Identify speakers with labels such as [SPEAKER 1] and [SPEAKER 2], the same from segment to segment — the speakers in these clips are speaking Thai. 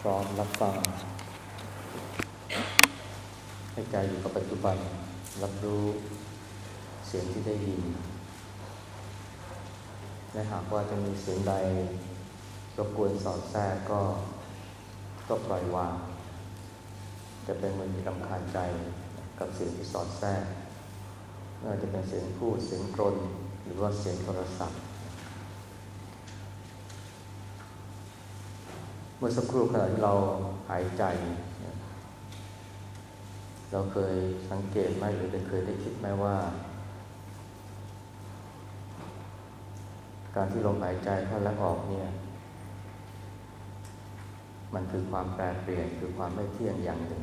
[SPEAKER 1] พร้อมรับฟัง ให้ใจอยู่กับปัจจุบัน รับรู้เสียงที่ได้ยิน และหากว่าจะมีเสียงใดรบกวนสอดแทรกก็ก็ปล่อยวาง จะเป็นมือนมีรำคาญใจกับเสียงที่สอดแทรกไม่ว่าจะเป็นเสียงพูดเสียงกรนหรือว่าเสียงโทรศัพท์ เมื่อสักครู่ขณะที่เราหายใจ เราเคยสังเกตไหมหรือเคยได้คิดไหมว่า การที่ลมหายใจเข้าและออกเนี่ย มันคือความแปรเปลี่ยนคือความไม่เที่ยงอย่างหนึ่ง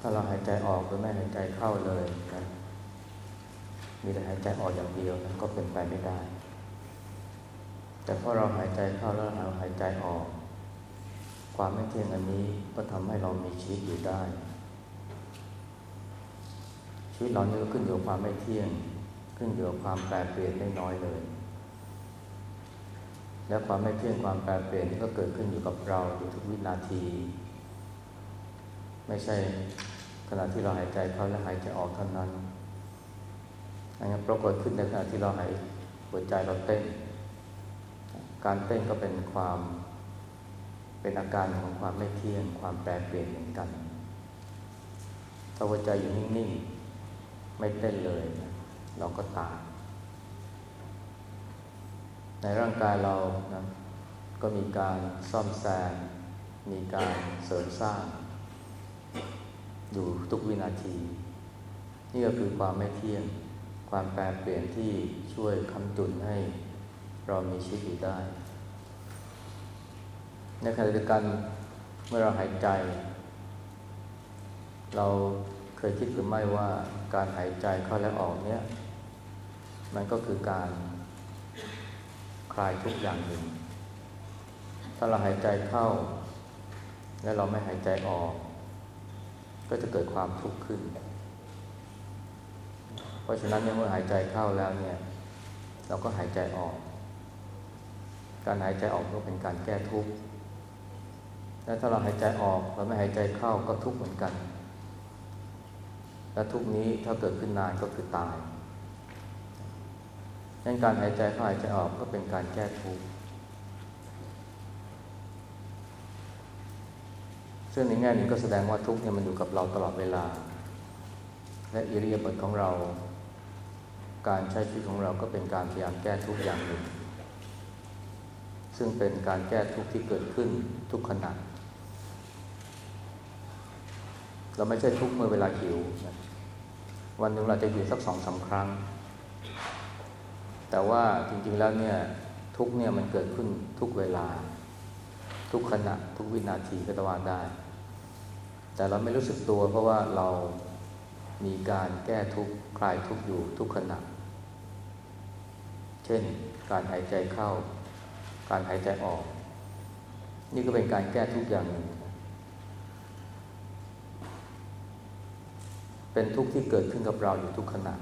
[SPEAKER 1] ถ้าเราหายใจออกหรือไม่หายใจเข้าเลยนะมีแต่หายใจออกอย่างเดียวนั้นก็เป็นไปไม่ได้ แต่พอเราหายใจเข้าแล้วเราหายใจออก ความไม่เที่ยงอันนี้ก็ทำให้เรามีชีวิตอยู่ได้ ชีวิตเรานี่ก็ขึ้นอยู่กับความไม่เที่ยง ขึ้นอยู่กับความแปรเปลี่ยนไม่น้อยเลย และความไม่เที่ยงความแปรเปลี่ยนนี่ก็เกิดขึ้นอยู่กับเราอยู่ทุกวินาที ไม่ใช่ขณะที่เราหายใจเข้าและหายใจออกเท่านั้นอันนี้ปรากฏขึ้นในขณะที่เราหายหัวใจเราเต้น การเต้นก็เป็นความเป็นอาการของความไม่เที่ยง ความแปรเปลี่ยนเหมือนกัน ถ้าหัวใจอยู่นิ่งๆ ไม่เต้นเลยนะเราก็ตายในร่างกายเรานะก็มีการซ่อมแซม มีการเสริมสร้าง อยู่ทุกวินาที นี่ก็คือความไม่เที่ยง ความแปรเปลี่ยนที่ช่วยคำจุนให้ เรามีชีวิตอยู่ได้ ในขณะเดียวกันเมื่อเราหายใจ เราเคยคิดหรือไม่ว่าการหายใจเข้าและออกเนี้ยมันก็คือการคลายทุกอย่างหนึ่ง ถ้าเราหายใจเข้า และเราไม่หายใจออก ก็จะเกิดความทุกข์ขึ้น เพราะฉะนั้นเมื่อหายใจเข้าแล้วเนี่ย เราก็หายใจออก การหายใจออกก็เป็นการแก้ทุกข์และถ้าเราหายใจออกเราไม่หายใจเข้าก็ทุกข์เหมือนกัน และทุกข์นี้ถ้าเกิดขึ้นนานก็คือตายดังนั้นการหายใจเข้าหายใจออกก็เป็นการแก้ทุกข์ซึ่งในแง่นี้ก็แสดงว่าทุกข์เนี่ยมันอยู่กับเราตลอดเวลา และอิริยาบถของเรา การใช้ชีวิตของเราก็เป็นการพยายามแก้ทุกข์อย่างหนึ่ง ซึ่งเป็นการแก้ทุกข์ที่เกิดขึ้นทุกขณะเราไม่ใช่ทุกเมื่อเวลาหิวนะวันหนึ่งเราจะหิวสักสองสาครั้ง แต่ว่าจริงๆแล้วเนี่ยทุกเนี่ยมันเกิดขึ้นทุกเวลา ทุกขณะ ทุกวินาทีก็ตว่าได้ แต่เราไม่รู้สึกตัวเพราะว่าเรามีการแก้ทุกข์คลายทุกข์อยู่ทุกขณะ เช่นการหายใจเข้า การหายใจออก นี่ก็เป็นการแก้ทุกอย่างหนึ่งเป็นทุกข์ที่เกิดขึ้นกับเราอยู่ทุกขณะ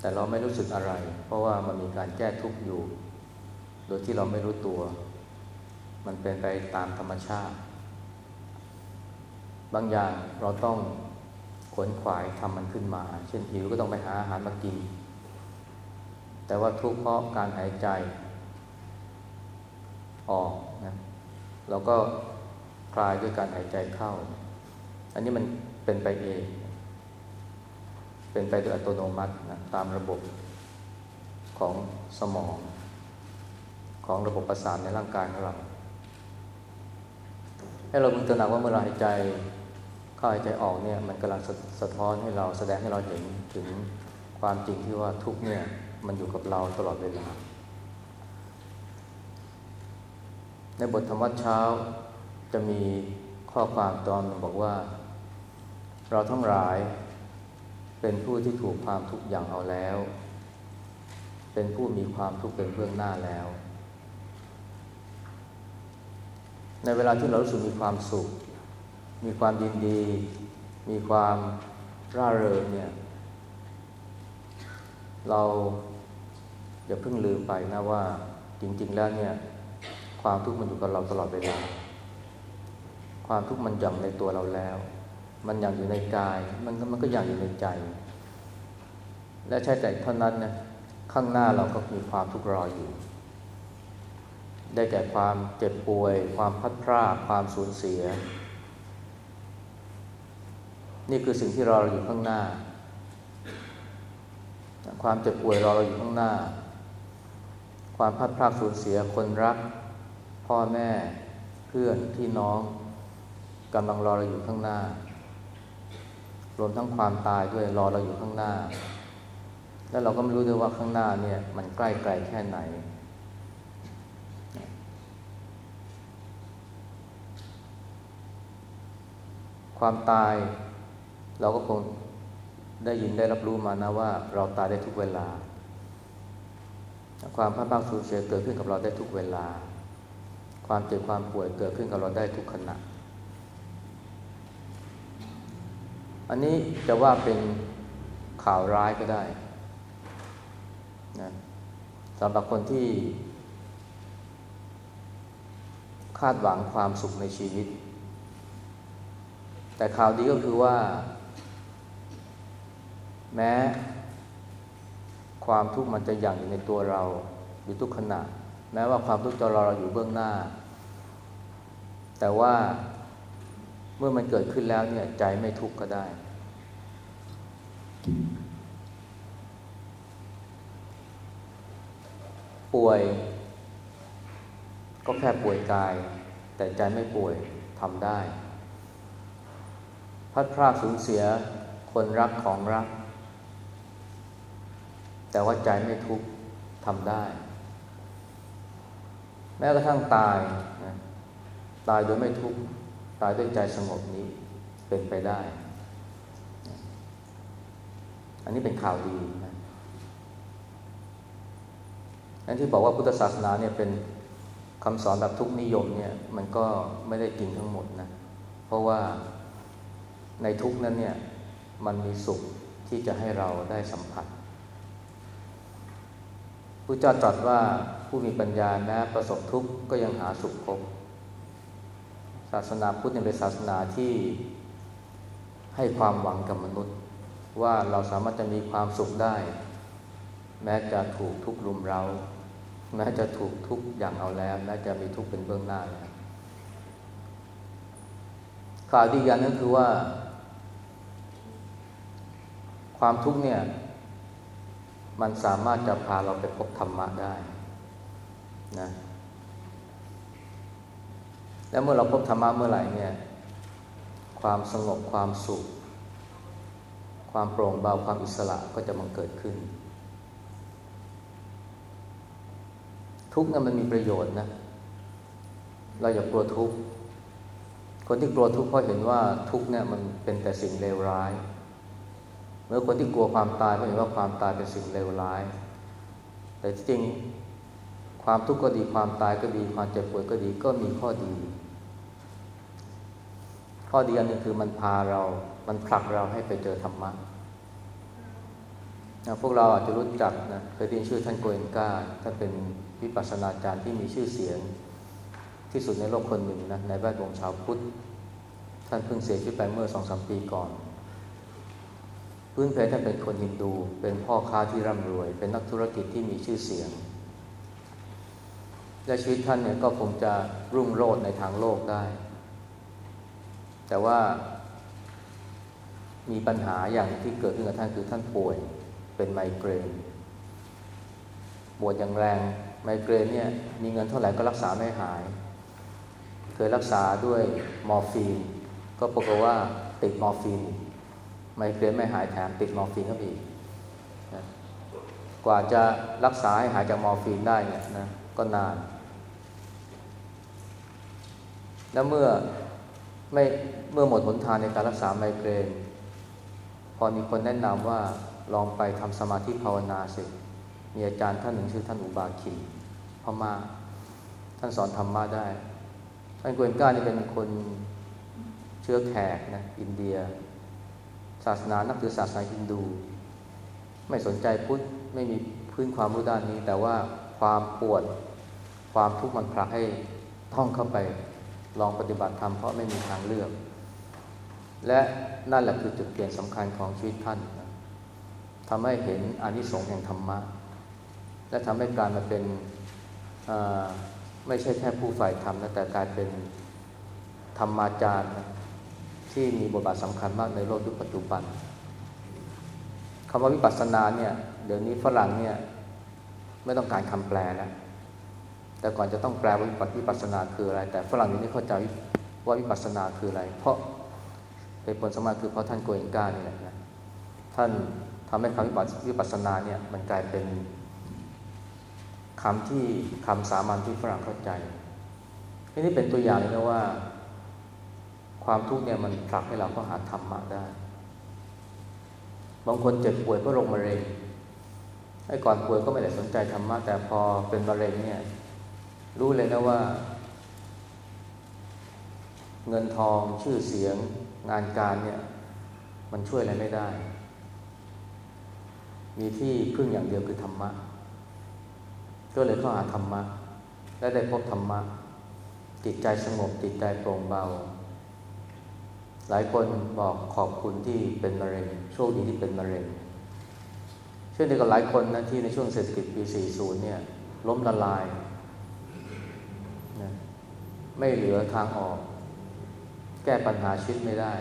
[SPEAKER 1] แต่เราไม่รู้สึกอะไร เพราะว่ามันมีการแก้ทุกข์อยู่ โดยที่เราไม่รู้ตัว มันเป็นไปตามธรรมชาติ บางอย่างเราต้องขวนขวายทำมันขึ้นมา เช่นหิวก็ต้องไปหาอาหารมากิน แต่ว่าทุกข์เพราะการหายใจ ออกนะเราก็คลายด้วยการหายใจเข้า อันนี้มันเป็นไปเอง เป็นไปโดยอัตโนมัตินะตามระบบของสมอง ของระบบประสาทในร่างกายของเรา ให้เราพึงตระหนักว่าเมื่อเราหายใจเข้าหายใจออกเนี่ยมันกำลังสสะท้อนให้เราแสดงให้เราเห็นถึงความจริงที่ว่าทุกเนี่ยมันอยู่กับเราตลอดเวลา ในบทธรรมวัดเช้าจะมีข้อความตอนบอกว่า เราทั้งหลายเป็นผู้ที่ถูกความทุกข์อย่างเอาแล้ว เป็นผู้มีความทุกข์เป็นเบื้องหน้าแล้ว ในเวลาที่เรารู้สึกมีความสุข มีความยินดี มีความร่าเริงเนี่ยเราอย่าเพิ่งลืมไปนะว่าจริง ๆ แล้วเนี่ย ความทุกข์มันอยู่กับเราตลอดเวลา ความทุกข์มันย่งในตัวเราแล้ว มันย่งอยู่ในกาย มันมันก็ย่งอยู่ในใจ และใช่แต่เท่านั้นนะข้างหน้าเราก็มีความทุกข์รออยู่ ได้แก่ความเจ็บป่วย ความพัดพลาดความสูญเสีย นี่คือสิ่งที่รอเราอยู่ข้างหน้า ความเจ็บป่วยรอเราอยู่ข้างหน้า ความพัดพลาดสูญเสียคนรัก พ่อแม่เพื่อนพี่น้องกำลังรอเราอยู่ข้างหน้า รวมทั้งความตายด้วยรอเราอยู่ข้างหน้า แล้วเราก็ไม่รู้ด้วยว่าข้างหน้าเนี่ยมันใกล้ไกลแค่ไหน ความตายเราก็คงได้ยินได้รับรู้มานะว่าเราตายได้ทุกเวลา ความพลาดพลั้งสูญเสียเกิดขึ้นกับเราได้ทุกเวลา ความเจ็บความป่วยเกิดขึ้นกับเราได้ทุกขณะ อันนี้จะว่าเป็นข่าวร้ายก็ได้นะสำหรับคนที่ คาดหวังความสุขในชีวิต แต่ข่าวดีก็คือว่า แม้ ความทุกข์มันจะอย่างอยู่ในตัวเราอยู่ทุกขณะ แม้ว่าความทุกข์จะรอเราอยู่เบื้องหน้า แต่ว่าเมื่อมันเกิดขึ้นแล้วเนี่ยใจไม่ทุกข์ก็ได้ ป่วย ก็แค่ป่วยกาย แต่ใจไม่ป่วยทำได้ พัดพรากสูญเสียคนรักของรัก แต่ว่าใจไม่ทุกข์ทำได้ แม้กระทั่งตายนะ ตายโดยไม่ทุกข์ตายด้วยใจสงบนี้เป็นไปได้ อันนี้เป็นข่าวดีนะนั้นที่บอกว่าพุทธศาสนาเนี่ยเป็นคำสอนแบบทุกนิยมเนี่ยมันก็ไม่ได้จริงทั้งหมดนะ เพราะว่าในทุกนั้นเนี่ยมันมีสุขที่จะให้เราได้สัมผัสพระเจ้าตรัสว่าผู้มีปัญญาแม้ประสบทุกข์ก็ยังหาสุขพบ ศาสนาพุทธเป็นศาสนาที่ให้ความหวังกับมนุษย์ ว่าเราสามารถจะมีความสุขได้ แม้จะถูกทุกข์รุมเรา้า แม้จะถูกทุกอย่างเอาแล้วแม้จะมีทุกข์เป็นเบื้องหน้าแล้วข่าวดีอย่างนั้นคือว่า ความทุกข์เนี่ยมันสามารถจะพาเราไปพบธรรมะได้นะ แล้วเมื่อเราพบธรรมะเมื่อไหร่เนี่ย ความสงบความสุข ความโปร่งเบาความอิสระก็จะมังเกิดขึ้น ทุกข์นั้นมันมีประโยชน์นะ เราอย่ากลัวทุกข์คนที่กลัวทุกข์เพราะเห็นว่าทุกข์เนี่ยมันเป็นแต่สิ่งเลวร้าย เมื่อคนที่กลัวความตายเพราะเห็นว่าความตายเป็นสิ่งเลวร้าย แต่จริงความทุกข์ก็ดีความตายก็ดีความเจ็บปวยก็ดีก็มีข้อดี ข้อดีอันหนึ่งคือมันพาเรา มันผลักเราให้ไปเจอธรรมะพวกเราอาจจะรู้จักนะเคยได้ยินชื่อท่านโกเอนกาท่านเป็นวิปัสสนาจารย์ที่มีชื่อเสียงที่สุดในโลกคนหนึ่งนะในแวดวงชาวพุทธ ท่านเพิ่งเสียชีวิตไปเมื่อสองสามปีก่อน พื้นเพท่านเป็นคนฮินดู เป็นพ่อค้าที่ร่ำรวย เป็นนักธุรกิจที่มีชื่อเสียง และชีวิตท่านเนี่ยก็คงจะรุ่งโรจน์ในทางโลกได้ แต่ว่ามีปัญหาอย่างที่เกิดขึ้นกับท่านคือท่านป่วยเป็นไมเกรนปวดอย่างแรงไมเกรนเนี่ยมีเงินเท่าไหร่ก็รักษาไม่หาย เคยรักษาด้วยมอร์ฟีน ก็ปรากฏว่าติดมอร์ฟีนไมเกรนไม่หายแถมติดมอร์ฟีนก็อีกนะกว่าจะรักษาให้หายจากมอร์ฟีนได้เนี่ยนะก็นาน แล้วเมื่อ ไม่เมื่อหมดหนทางในการรักษาไมเกรน พอมีคนแนะนำว่าลองไปทำสมาธิภาวนาสิมีอาจารย์ท่านหนึ่งชื่อท่านอุบาคีพม่าท่านสอนธรรมะได้ ท่านกวนก้านี่เป็นคนเชื้อแขกนะอินเดีย ศาสนานับถือศาสนาฮินดู ไม่สนใจพุทธไม่มีพื้นความรู้ด้านนี้ แต่ว่าความปวดความทุกข์มันผลักให้ท่องเข้าไป ลองปฏิบัติธรรมเพราะไม่มีทางเลือก และนั่นแหละคือจุดเปลี่ยนสำคัญของชีวิตท่านทำให้เห็นอนิสงส์แห่งธรรมะ และทำให้การมาเป็นไม่ใช่แค่ผู้ฝ่ายธรรมนะแต่กลายเป็นธรรมาจารย์ที่มีบทบาทสำคัญมากในโลกยุคปัจจุบันคำว่าวิปัสสนาเนี่ยเดี๋ยวนี้ฝรั่งเนี่ยไม่ต้องการคำแปลแล้ว แต่ก่อนจะต้องแปลว่าวิปัสสนาคืออะไร แต่ฝรั่งนี้เข้าใจว่าวิปัสสนาคืออะไร เพราะเป็นผลสมาคือเพราะท่านโกเอนกาเนี่ยนะท่านทำให้คำวิปัสสนาเนี่ยมันกลายเป็นคำที่คำสามัญที่ฝรั่งเข้าใจนี่เป็นตัวอย่างเลยนะว่า ความทุกข์เนี่ยมันผลักให้เราเข้าหาธรรมะได้ บางคนเจ็บป่วยเพราะโรคมะเร็งไอ้ก่อนป่วยก็ไม่ได้สนใจธรรมะแต่พอเป็นมะเร็งเนี่ย รู้เลยนะว่า เงินทองชื่อเสียงงานการเนี่ย มันช่วยอะไรไม่ได้ มีที่พึ่งอย่างเดียวคือธรรมะ ก็เลยเข้าหาธรรมะ และได้พบธรรมะ จิตใจสงบจิตใจโปร่งเบา หลายคนบอกขอบคุณที่เป็นมะเร็งโชคดีที่เป็นมะเร็งเช่นเดียวกับหลายคนนะที่ในช่วงเศรษฐกิจปี 40 เนี่ย ล้มละลาย ไม่เหลือทางออก แก้ปัญหาชีวิตไม่ได้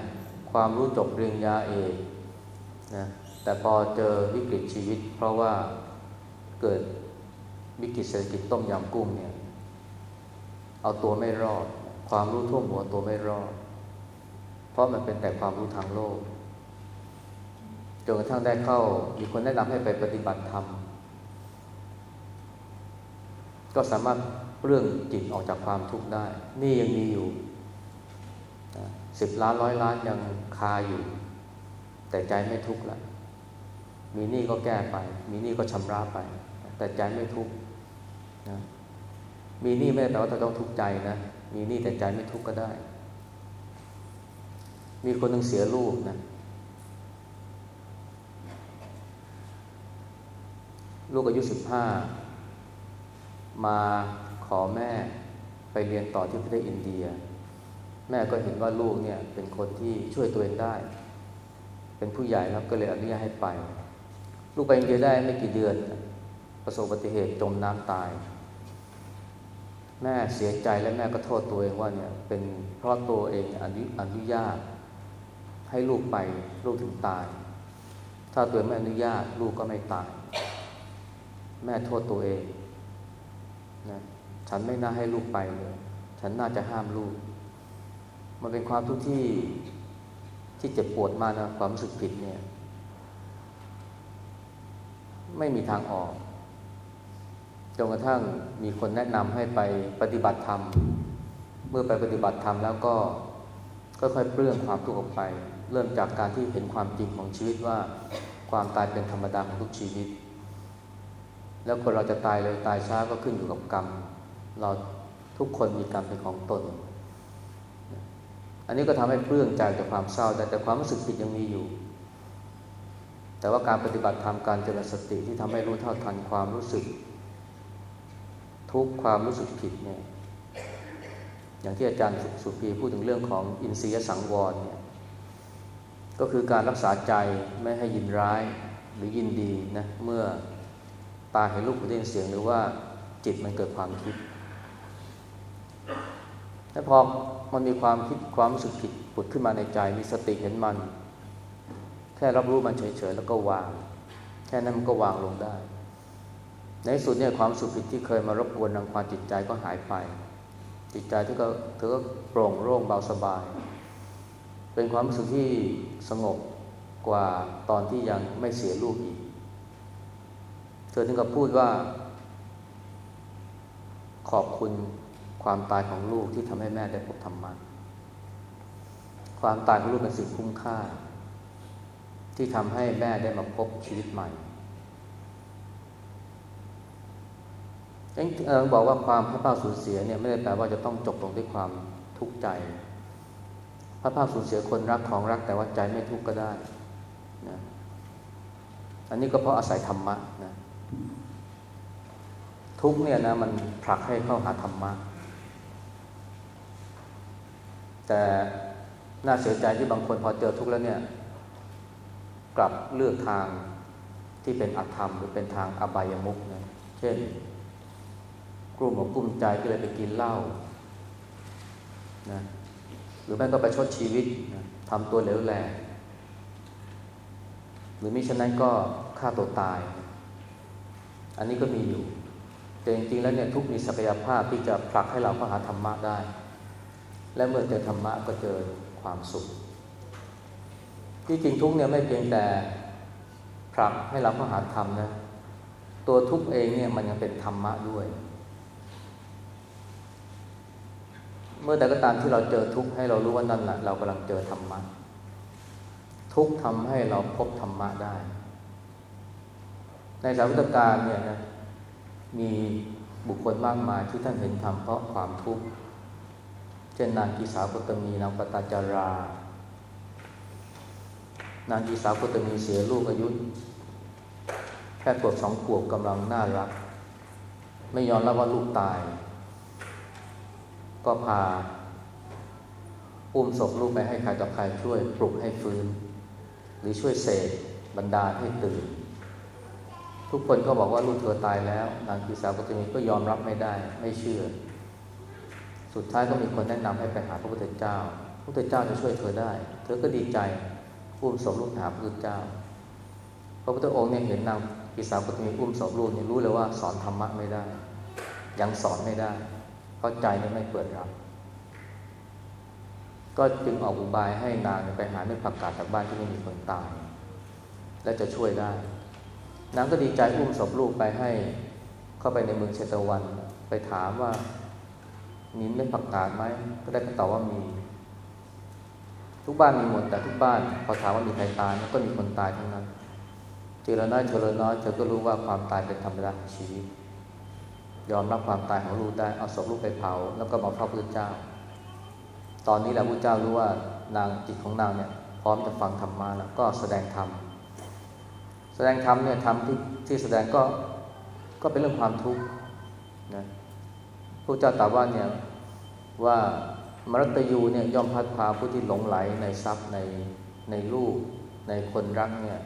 [SPEAKER 1] ความรู้จบเรียนยาเอกนะแต่พอเจอวิกฤตชีวิต เพราะว่าเกิดวิกฤตเศรษฐกิจต้มยำกุ้งเนี่ย เอาตัวไม่รอด ความรู้ท่วมหัวตัวไม่รอด เพราะมันเป็นแต่ความรู้ทางโลกจนกระทั่งได้เข้า มีคนแนะนำให้ไปปฏิบัติธรรมก็สามารถ เรื่องจิตออกจากความทุกข์ได้ นี่ยังมีอยู่สิบล้านร้อยล้านยังคาอยู่ แต่ใจไม่ทุกข์ละมีหนี้ก็แก้ไป มีหนี้ก็ชำระไป แต่ใจไม่ทุกข์นะมีหนี้ไม่ได้แปลว่าเราต้องทุกข์ใจนะ มีหนี้แต่ใจไม่ทุกข์ก็ได้ มีคนหนึ่งเสียลูกนะ ลูกอายุสิบห้ามา ขอแม่ไปเรียนต่อที่ประเทศอินเดีย แม่ก็เห็นว่าลูกเนี่ยเป็นคนที่ช่วยตัวเองได้ เป็นผู้ใหญ่ครับก็เลยอนุญาตให้ไป ลูกไปอินเดียได้ไม่กี่เดือน ประสบอุบัติเหตุจมน้ำตาย แม่เสียใจและแม่ก็โทษตัวเองว่าเนี่ยเป็นเพราะตัวเองอนุอนุญาต ให้ลูกไปลูกถึงตาย ถ้าตัวไม่อนุญาตลูกก็ไม่ตาย แม่โทษตัวเองนะ ฉันไม่น่าให้ลูกไปเลย ฉันน่าจะห้ามลูก มันเป็นความทุกข์ที่ที่เจ็บปวดมากนะความรู้สึกผิดเนี่ย ไม่มีทางออกจนกระทั่งมีคนแนะนำให้ไปปฏิบัติธรรม เมื่อไปปฏิบัติธรรมแล้วก็ค่อยๆเปลื้องความทุกข์ออกไป เริ่มจากการที่เห็นความจริงของชีวิตว่าความตายเป็นธรรมดาของทุกชีวิต แล้วคนเราจะตายเลยตายช้าก็ขึ้นอยู่กับกรรม เราทุกคนมีกรรมเป็นของตน อันนี้ก็ทำให้เปลื้องใจจากความเศร้าแต่แต่ความรู้สึกผิดยังมีอยู่ แต่ว่าการปฏิบัติธรรมการเจริญสติที่ทำให้รู้เท่าทันความรู้สึก ทุกความรู้สึกผิดเนี่ยอย่างที่อาจารย์สุภีพูดถึงเรื่องของอินทรียสังวรเนี่ยก็คือการรักษาใจไม่ให้ยินร้ายหรือยินดีนะเมื่อตาเห็นรูปหูได้ยินเสียงหรือว่าจิตมันเกิดความคิด แล้วพอมันมีความคิดความรู้สึกผิดผุดขึ้นมาในใจมีสติเห็นมัน แค่รับรู้มันเฉยๆแล้วก็วาง แค่นั้นมันก็วางลงได้ ในสุดเนี่ยความสุขผิดที่เคยมารบกวนรังความจิตใจก็หายไป จิตใจที่ก็เธอก็โปร่งโล่งเบาสบาย เป็นความรู้สึกที่สงบกว่าตอนที่ยังไม่เสียลูกอีก เธอถึงกับพูดว่า ขอบคุณ ความตายของลูกที่ทำให้แม่ได้พบธรรมะความตายของลูกเป็นสิ่งคุ้มค่า ที่ทำให้แม่ได้มาพบชีวิตใหม่เราบอกว่าความพระภาคสูญเสียเนี่ยไม่ได้แปลว่าจะต้องจบลงด้วยความทุกข์ใจ พระภาคสูญเสียคนรักของรักแต่ว่าใจไม่ทุกข์ก็ได้นะอันนี้ก็เพราะอาศัยธรรมะนะทุกเนี่ยนะมันผลักให้เข้าหาธรรมะ แต่น่าเสียใจที่บางคนพอเจอทุกข์แล้วเนี่ยกลับเลือกทางที่เป็นอธรรมหรือเป็นทางอบายมุกนะเช่น กลุ่มของกลุ่มใจก็เลยไปกินเหล้านะหรือแม่ก็ไปชดชีวิตนะทำตัวเหลวแหลกหรือมิฉะนั้นก็ฆ่าตัวตาย อันนี้ก็มีอยู่ แต่จริงๆแล้วเนี่ยทุกมีศักยภาพที่จะผลักให้เราเข้าหาธรรมะได้ และเมื่อเจอธรรมะก็เจอความสุข ที่จริงทุกเนี่ยไม่เพียงแต่ผลักให้เราเข้าหาธรรมนะตัวทุกเองเนี่ยมันยังเป็นธรรมะด้วย เมื่อใดก็ตามที่เราเจอทุกให้เรารู้ว่านั่นแหละเรากำลังเจอธรรมะทุกทำให้เราพบธรรมะได้ ในสาวิตการเนี่ยนะมีบุคคลมากมายที่ท่านเห็นธรรมเพราะความทุกข์ เช่นนางกีสาวกตมีนางปตาจารา นางกีสาวกตมีเสียลูกอายุแค่ขวบสองขวบกำลังน่ารัก ไม่ยอมรับว่าลูกตาย ก็พาอุ้มศพลูกไปให้ใครต่อใครช่วยปลุกให้ฟื้น หรือช่วยเสกบรรดาให้ตื่น ทุกคนก็บอกว่าลูกเธอตายแล้ว นางกีสาวกตมีก็ยอมรับไม่ได้ ไม่เชื่อ สุดท้ายก็มีคนแนะนำให้ไปหาพระพุทธเจ้า พระพุทธเจ้าจะช่วยเธอได้ เธอก็ดีใจอุ้มศพลูกหาพระพุทธเจ้า พระพุทธองค์เนี่ยเห็นนางกีสาวกตมีอุ้มศพลูกเนี่ยรู้เลยว่าสอนธรรมะไม่ได้ ยังสอนไม่ได้ เพราะใจนี่ไม่เปิดรับ ก็จึงออกอุบายให้นางไปหาเม็ดผักกาดจากบ้านที่ไม่มีคนตาย และจะช่วยได้ นางก็ดีใจอุ้มศพลูกไปให้ เข้าไปในเมืองเชตวัน ไปถามว่า มีเม็ดผักกาดไหม ก็ได้คำตอบว่ามี ทุกบ้านมีหมดแต่ทุกบ้านพอถามว่ามีใครตายก็มีคนตายทั้งนั้นเจรน้อยเจรน้อยเธอก็รู้ว่าความตายเป็นธรรมดาของชีวิตยอมรับความตายของลูกได้เอาศพลูกไปเผา แล้วก็มาเฝ้าพระเจ้า ตอนนี้แหละพระเจ้ารู้ว่านางจิตของนางเนี่ยพร้อมจะฟังธรรมาแล้วก็แสดงธรรมแสดงธรรมเนี่ยธรรมที่ที่แสดงก็ก็เป็นเรื่องความทุกข์นะพระเจ้าตรัสว่าเนี่ย ว่ามรตยูเนี่ยย่อมพัดพาผู้ที่หลงไหลในทรัพย์ในในลูกในคนรักเนี่ย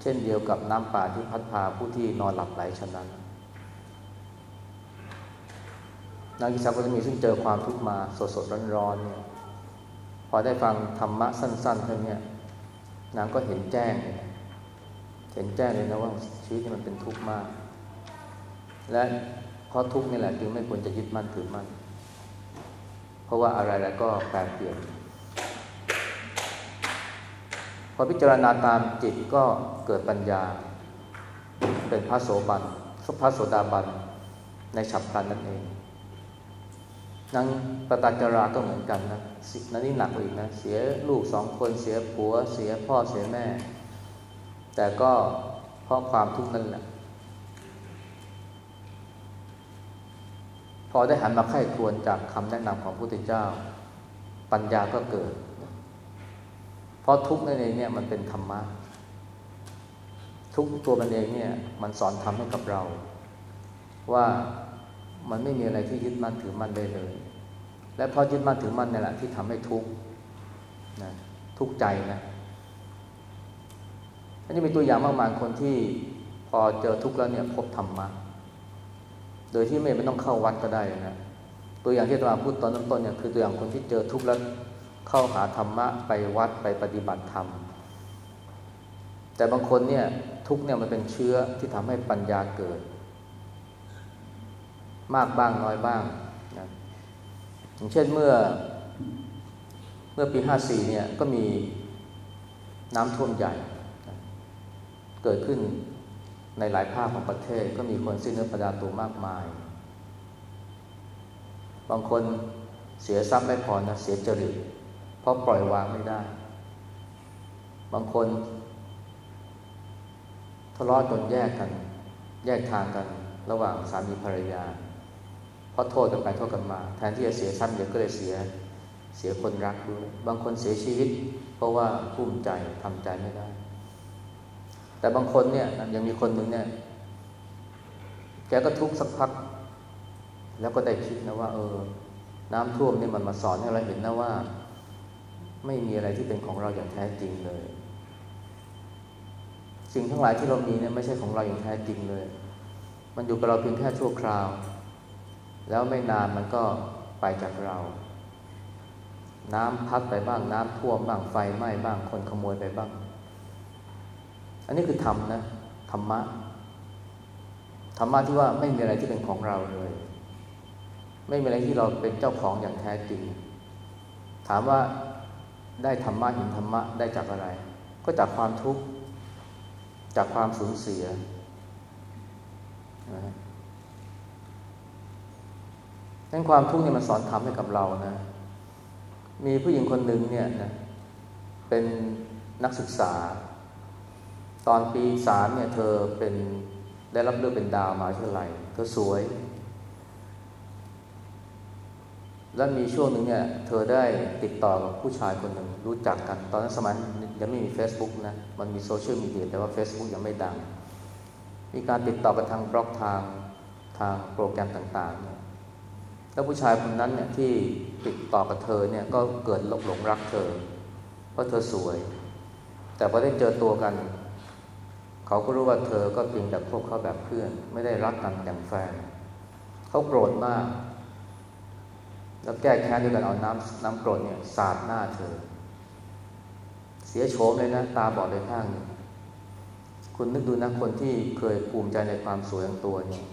[SPEAKER 1] เช่นเดียวกับน้ำป่าที่พัดพาผู้ที่นอนหลับไหลฉะนั้น นางกิสาก็จะมีซึ่งเจอความทุกข์มาสดสดร้อนๆเนี่ยพอได้ฟังธรรมะสั้นๆเท่านี้นางก็เห็นแจ้ง เห็นแจ้งเลยนะว่าชีวิตมันเป็นทุกข์มาก และเพราะทุกข์นี่แหละจึงไม่ควรจะยึดมั่นถือมั่น เพราะว่าอะไรแล้วก็แปรเปลี่ยน พอพิจารณาตามจิตก็เกิดปัญญา เป็นพระโสบันพระโสดาบันในฉับพลันนั่นเองนางปตาจาราก็เหมือนกันนะนั่นนี่หนักอีกนะ เสียลูกสองคนเสียผัว เสียพ่อเสียแม่ แต่ก็เพราะความทุกข์นั่นแหละ อได้หันมาไข้ควรจากคำแนะนำของพระพุทธเจ้า ปัญญาก็เกิด เพราะทุกข์นั่นเองเนี่ยมันเป็นธรรมะ ทุกตัวมันเองเนี่ยมันสอนทำให้กับเรา ว่ามันไม่มีอะไรที่ยึดมั่นถือมั่นได้เลย และเพราะยึดมั่นถือมั่นนี่แหละที่ทำให้ทุกข์นะทุกข์ใจนะอันนี้เป็นตัวอย่างมากมายคนที่พอเจอทุกข์แล้วเนี่ยพบธรรมะ โดยที่ไม่ต้องเข้าวัดก็ได้นะตัวอย่างที่ตมาพูดตอนต้นเนี่ยคือตัวอย่างคนที่เจอทุกข์แล้วเข้าหาธรรมะไปวัดไปปฏิบัติธรรม แต่บางคนเนี่ยทุกข์เนี่ยมันเป็นเชื้อที่ทำให้ปัญญาเกิด มากบ้างน้อยบ้างนะอย่างเช่นเมื่อเมื่อปีห้าสี่เนี่ยก็มีน้ำท่วมใหญ่ เกิดขึ้น ในหลายภาคของประเทศก็มีคนสิ้นเนื้อประดาตัวมากมาย บางคนเสียทรัพย์ไม่พอนะเสียจริตเพราะปล่อยวางไม่ได้ บางคนทะเลาะจนแยกกัน แยกทางกันระหว่างสามีภรรยา เพราะโทษกันไปโทษกันมา แทนที่จะเสียทรัพย์เดี๋ยวก็เลยเสียเสียคนรักด้วย บางคนเสียชีวิต เพราะว่าภูมิใจทำใจไม่ได้ แต่บางคนเนี่ยยังมีคนหนึ่งเนี่ยแกก็ทุกข์สักพัก แล้วก็ได้คิดนะว่า เออ น้ำท่วมเนี่ยมันมาสอนให้เราเห็นนะว่า ไม่มีอะไรที่เป็นของเราอย่างแท้จริงเลย สิ่งทั้งหลายที่เรามีเนี่ยไม่ใช่ของเราอย่างแท้จริงเลย มันอยู่กับเราเพียงแค่ชั่วคราว แล้วไม่นานมันก็ไปจากเรา น้ำพัดไปบ้างน้ำท่วมบ้างไฟไหม้บ้างคนขโมยไปบ้าง อันนี้คือธรรมนะธรรมะธรรมะที่ว่าไม่มีอะไรที่เป็นของเราเลย ไม่มีอะไรที่เราเป็นเจ้าของอย่างแท้จริง ถามว่าได้ธรรมะเห็นธรรมะได้จากอะไร ก็จากความทุกข์จากความสูญเสียนะนั้นความทุกข์เนี่ยมันสอนธรรมให้กับเรานะ มีผู้หญิงคนหนึ่งเนี่ยนะเป็นนักศึกษา ตอนปีสามเนี่ยเธอเป็นได้รับเลือกเป็นดาวมาเท่าไหร่เธอสวย แล้วมีช่วงหนึ่งเนี่ยเธอได้ติดต่อกับผู้ชายคนหนึ่งรู้จักกัน ตอนนั้นสมัยยังไม่มี Facebook นะ มันมีโซเชียลมีเดียแต่ว่า Facebook ยังไม่ดัง มีการติดต่อกันทางบล็อกทางทางโปรแกรมต่างๆเนี่ยแล้วผู้ชายคนนั้นเนี่ยที่ติดต่อกับเธอเนี่ยก็เกิดหลงรักเธอ เพราะเธอสวย แต่พอได้เจอตัวกัน เขาก็รู้ว่าเธอก็เพียงแต่พวกเขาแบบเพื่อน ไม่ได้รักกันอย่างแฟนเขาโกรธมาก แล้วแก้แค้นด้วยกันเอาน้ำน้ำกรธเนี่ยสาดหน้าเธอ เสียโฉมเลยนะ ตาบอดเลยข้างนึงคุณนึกดูนะคนที่เคยภูมิใจในความสวยของตัวเนี่ย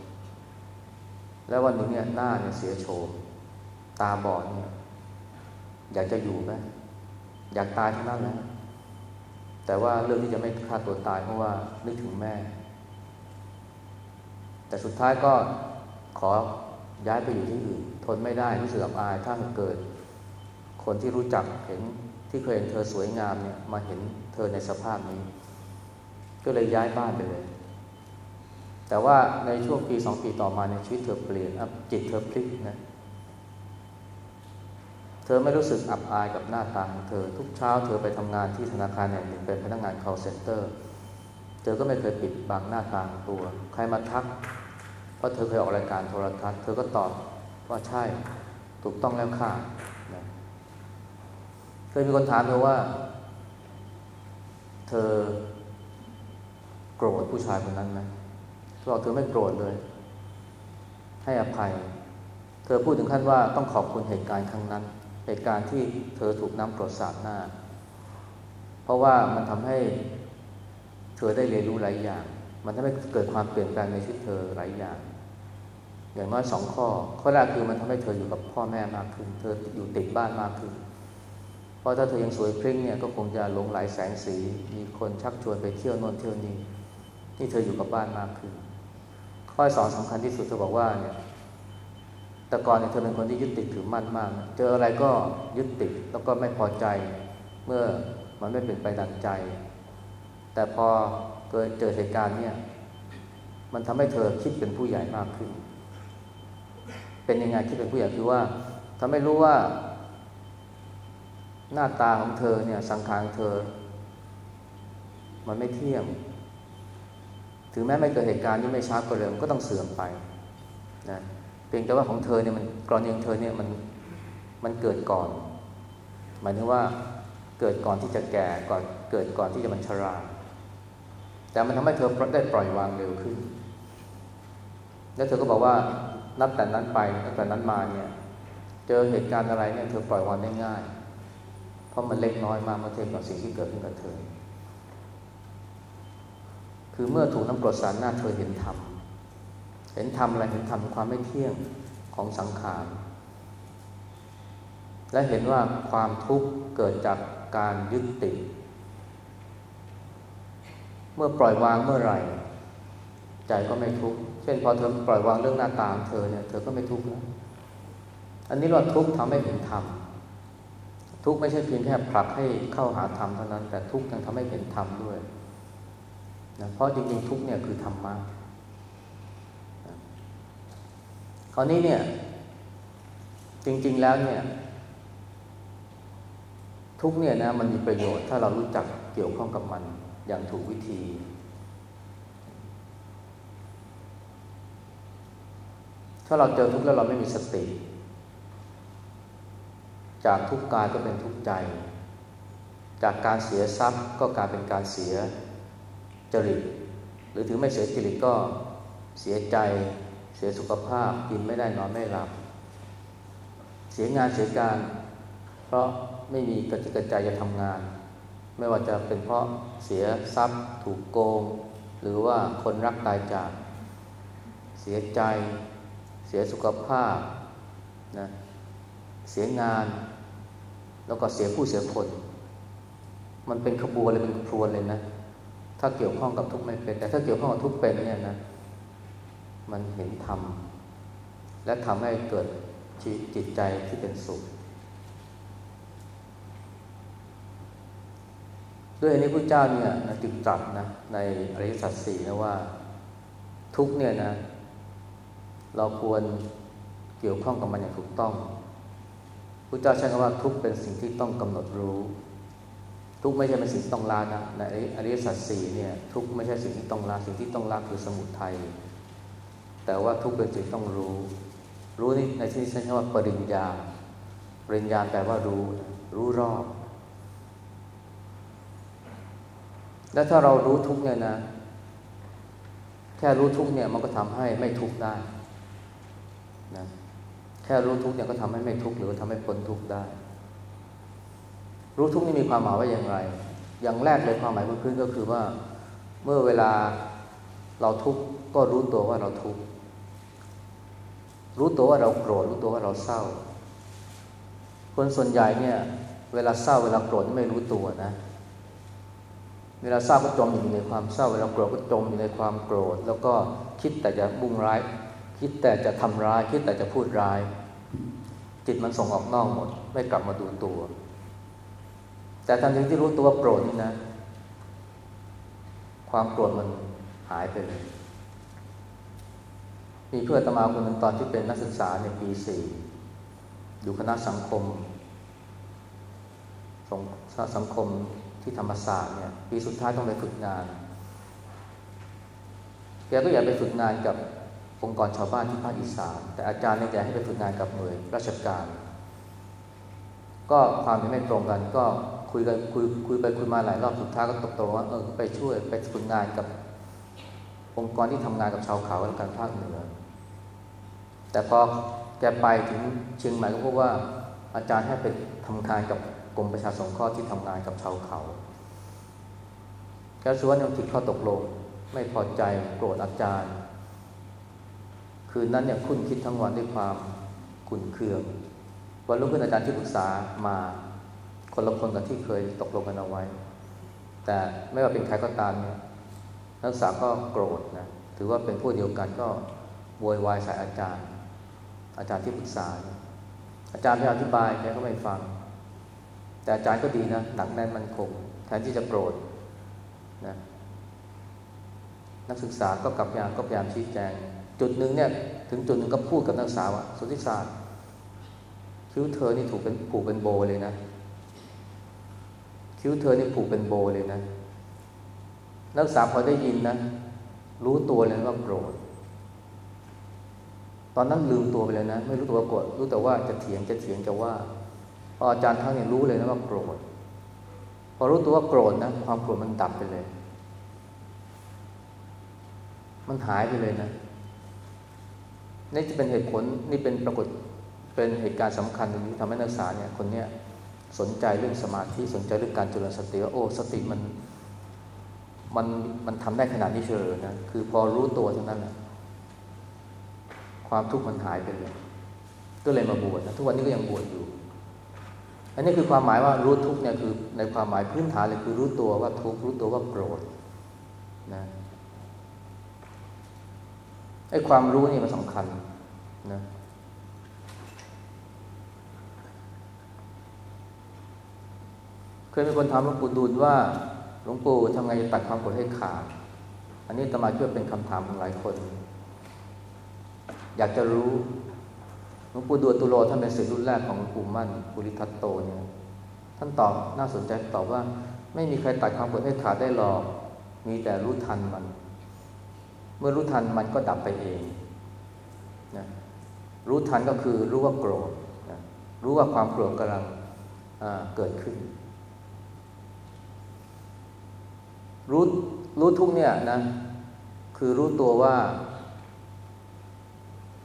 [SPEAKER 1] แล้ววันหนึ่งเนี่ยหน้าเนี่ยเสียโฉมตาบอดเนี่ย อยากจะอยู่ไหมอยากตายทั้งนั้นแหละ แต่ว่าเรื่องที่จะไม่ฆ่าตัวตายเพราะว่านึกถึงแม่ แต่สุดท้ายก็ขอย้ายไปอยู่ที่อื่น ทนไม่ได้รู้สึกอับอาย ถ้าเกิด คนที่รู้จักเห็นที่เคยเห็นเธอสวยงามเนี่ยมาเห็นเธอในสภาพนี้ ก็เลยย้ายบ้านไปเลย แต่ว่าในช่วงปีสองปีต่อมาในชีวิตเธอเปลี่ยนจิตเธอพลิกนะ เธอไม่รู้สึกอับอายกับหน้าตาของเธอ ทุกเช้าเธอไปทำงานที่ธนาคารแห่งหนึ่งเป็นพนักงาน call center เธอก็ไม่เคยปิดบังหน้าตาของตัว ใครมาทัก เพราะเธอเคยออกรายการโทรทัศน์ เธอก็ตอบว่าใช่ถูกต้องแล้วค่ะนะเคยมีคนถามเธอว่า เธอโกรธผู้ชายคนนั้นไหมเธอบอกเธอไม่โกรธเลย ให้อภัย เธอพูดถึงขั้นว่าต้องขอบคุณเหตุการณ์ครั้งนั้น เหตุการณ์ที่เธอถูกน้ำกรดสาดหน้า เพราะว่ามันทำให้เธอได้เรียนรู้หลายอย่าง มันทำให้เกิดความเปลี่ยนแปลงในชีวิตเธอหลายอย่าง อย่างน้อยสองข้อ ข้อแรกคือมันทำให้เธออยู่กับพ่อแม่มากขึ้น เธออยู่ติดบ้านมากขึ้น เพราะถ้าเธอยังสวยพริ้งเนี่ยก็คงจะหลงไหลแสงสี มีคนชักชวนไปเที่ยวน่นเที่ยวนี้นี่เธออยู่กับบ้านมากขึ้น ข้อสองสำคัญที่สุดเธอบอกว่าเนี่ย แต่ก่อนเนี่ยเธอเป็นคนที่ยึดติดถือมั่นมาก เจออะไรก็ยึดติดแล้วก็ไม่พอใจเมื่อมันไม่เป็นไปดังใจ แต่พอเกิดเจอเหตุการณ์เนี่ยมันทำให้เธอคิดเป็นผู้ใหญ่มากขึ้น เป็นยังไงคิดเป็นผู้ใหญ่คือว่าทำให้รู้ว่า หน้าตาของเธอเนี่ยสังขารเธอ มันไม่เที่ยง ถึงแม้ไม่เกิดเหตุการณ์ที่ไม่ช้าก็เร็วก็ต้องเสื่อมไปนะ พียงแต่ว่าของเธอเนี่ยมันกรณีของเธอเนี่ยมันมันเกิดก่อน หมายถึงว่าเกิดก่อนที่จะแก่ก่อนเกิดก่อนที่จะมันชรา แต่มันทำให้เธอได้ปล่อยวางเร็วขึ้น แล้วเธอก็บอกว่านับแต่นั้นไปนับแต่นั้นมาเนี่ย เจอเหตุการณ์อะไรเนี่ยเธอปล่อยวางได้ง่าย เพราะมันเล็กน้อยมากเมื่อเทียบกับสิ่งที่เกิดขึ้นกับเธอ คือเมื่อถูกน้ำกรดสารหน้าเธอเห็นธรรมเเห็นธรรมอะไรเห็นธรรมความไม่เที่ยงของสังขาร และเห็นว่าความทุกข์เกิดจากการยึดติดเมื่อปล่อยวางเมื่อไหร่ ใจก็ไม่ทุกข์ เช่นพอเธอปล่อยวางเรื่องหน้าตาของเธอเนี่ยเธอก็ไม่ทุกข์แล้ว อันนี้เราทุกข์ทำให้เห็นธรรม ทุกข์ไม่ใช่เพียงแค่ผลักให้เข้าหาธรรมเท่านั้น แต่ทุกข์ยังทำให้เห็นธรรมด้วยนะเพราะจริงๆทุกข์เนี่ยคือธรรมะ คราวนี้เนี่ย จริง ๆแล้วเนี่ย ทุกเนี่ยนะมันมีประโยชน์ถ้าเรารู้จักเกี่ยวข้องกับมันอย่างถูกวิธี ถ้าเราเจอทุกข์แล้วเราไม่มีสติ จากทุกกายก็เป็นทุกใจ จากการเสียทรัพย์ก็กลายเป็นการเสียจริต หรือถึงไม่เสียจริตก็เสียใจ เสียสุขภาพกินไม่ได้นอนไม่หลับ เสียงานเสียการ เพราะไม่มีกระจิกกระใจจะทำงาน ไม่ว่าจะเป็นเพราะเสียทรัพย์ ถูกโกง หรือว่าคนรักตายจาก เสียใจ เสียสุขภาพนะเสียงาน แล้วก็เสียผู้เสียคน มันเป็นขบวนเลยเป็นครวนเลยนะ ถ้าเกี่ยวข้องกับทุกไม่เป็น แต่ถ้าเกี่ยวข้องกับทุกเป็นเนี่ยนะ มันเห็นธรรม และทำให้เกิดจิตใจที่เป็นสุข ด้วยนนี้พระเจ้าเนี่ยจึงตรัสนะในอริยสัจสี่นะว่า ทุกเนี่ยนะ เราควรเกี่ยวข้องกับมันอย่างถูกต้องพระเจ้าใช้คำว่าทุกเป็นสิ่งที่ต้องกำหนดรู้ทุกไม่ใช่เป็นสิ่งที่ต้องละนะในอริยสัจสี่เนี่ยทุกไม่ใช่สิ่งที่ต้องละสิ่งที่ต้องละคือสมุทัย แต่ว่าทุกเป็นสิ่งต้องรู้ รู้นี่ในที่นี้ใช้คำว่าปริญญา ปริญญาแปลว่ารู้ รู้รอบ และถ้าเรารู้ทุกเนี่ยนะ แค่รู้ทุกเนี่ยมันก็ทำให้ไม่ทุกได้นะแค่รู้ทุกเนี่ยก็ทำให้ไม่ทุกหรือทำให้พ้นทุกได้ รู้ทุกนี่มีความหมายว่าอย่างไร อย่างแรกเลยความหมายพื้นก็คือว่า เมื่อเวลาเราทุกข์ก็รู้ตัวว่าเราทุกข์ รู้ตัวว่าเราโกรธรู้ตัวว่าเราเศร้า คนส่วนใหญ่เนี่ย เวลาเศร้าเวลาโกรธไม่รู้ตัวนะ เวลาเศร้าก็จมอยู่ในความเศร้า เวลาโกรธก็จมอยู่ในความโกรธ แล้วก็คิดแต่จะบุ่งร้าย คิดแต่จะทำร้าย คิดแต่จะพูดร้าย จิตมันส่งออกนอกหมด ไม่กลับมาดูตัว แต่ทันทีที่รู้ตัวโกรธนี่นะ ความโกรธมันหายไปเลย มีเพื่อนตมาคนหนึ่งตอนที่เป็นนักศึกษาในปีสี่อยู่คณะสังคมสงสังคมที่ธรรมศาสตร์เนี่ยปีสุดท้ายต้องไปฝึกงาน แกก็อยากไปฝึกงานกับองค์กรชาวบ้านที่ภาคอีสานแต่อาจารย์เนี่ยจะให้ไปฝึกงานกับหน่วยราชการ ก็ความเห็นไม่ตรงกัน ก็คุยกันคุยคุยไปคุยมาหลายรอบสุดท้ายก็ตกตกลงว่าเออไปช่วยไปฝึกงานกับองค์กรที่ทำงานกับชาวเขาและการภาคเหนือ แต่พอแกไปถึงเชียงใหม่ก็พบว่าอาจารย์ให้ไปทำงานกับกรมประชาสงเคราะห์ที่ทำงานกับชาวเขาแกส่วนยังผิดข้อตกลง ไม่พอใจโกรธอาจารย์ คืนนั้นเนี่ยคุณคิดทั้งวันด้วยความขุ่นเคือง วันรุ่งขึ้นอาจารย์ที่ปรึกษามาคนละคนกับที่เคยตกลงกันเอาไว้ แต่ไม่ว่าเป็นใครก็ตามเนี่ยนักศึกษาก็โกรธนะ ถือว่าเป็นผู้เดียวกันก็โวยวายใส่อาจารย์ อาจารย์ที่ปรึกษา อาจารย์พยายามอธิบายแกก็ไม่ฟัง แต่อาจารย์ก็ดีนะหนักแน่นมันคง แทนที่จะโกรธนะนักศึกษาก็กลับพยายามก็พยายามชี้แจง จุดหนึ่งเนี่ย ถึงจุดหนึ่งก็พูดกับนักศึกษาว่าสุทธิศาสตร์คิ้วเธอนี่ถูกเป็นผูกเป็นโบเลยนะ คิ้วเธอนี่ผูกเป็นโบเลยนะ นักศึกษาพอได้ยินนะ รู้ตัวเลยว่าโกรธ ตอนนั้นลืมตัวไปเลยนะ ไม่รู้ตัวโกรธรู้แต่ว่าจะเถียงจะเถียงจะว่าพออาจารย์ท่านเนี่ยรู้เลยนะว่าโกรธพอรู้ตัวว่าโกรธนะความโกรธมันดับไปเลย มันหายไปเลยนะนี่จะเป็นเหตุผลนี่เป็นปรากฏเป็นเหตุการณ์สำคัญที่ทำให้นักศึกษาเนี่ยคนเนี้ยสนใจเรื่องสมาธิสนใจเรื่องการจุลสติว่าโอ้สติมันมันมันทำได้ขนาดนี้เฉยนะคือพอรู้ตัวเท่านั้นแหละ ความทุกข์มันหายไปเลยก็เลยมาบวชนะทุกวันนี้ก็ยังบวชอยู่ อันนี้คือความหมายว่ารู้ทุกเนี่ยคือ ในความหมายพื้นฐานเลยคือรู้ตัวว่าทุกรู้ตัวว่าโกรธนะไอ้ความรู้นี่มันสำคัญนะเคยมีคนถามหลวงปู่ดูลว่าหลวงปู่ทำไงจะตัดความโกรธให้ขาด อันนี้ตมาเชื่อเป็นคำถามของหลายคน อยากจะรู้หลวงปู่ดูลตุโลท่านเป็นศิษย์รุ่นแรกของหลวงปู่มั่นปุริทัตโตเนี่ยท่านตอบน่าสนใจตอบว่า ไม่มีใครตัดความโกรธให้ขาดได้หรอก มีแต่รู้ทันมัน เมื่อรู้ทันมันก็ดับไปเองนะรู้ทันก็คือรู้ว่าโกรธนะรู้ว่าความโกรธกำลังเกิดขึ้น รู้รู้ทุกเนี่ยนะคือรู้ตัวว่า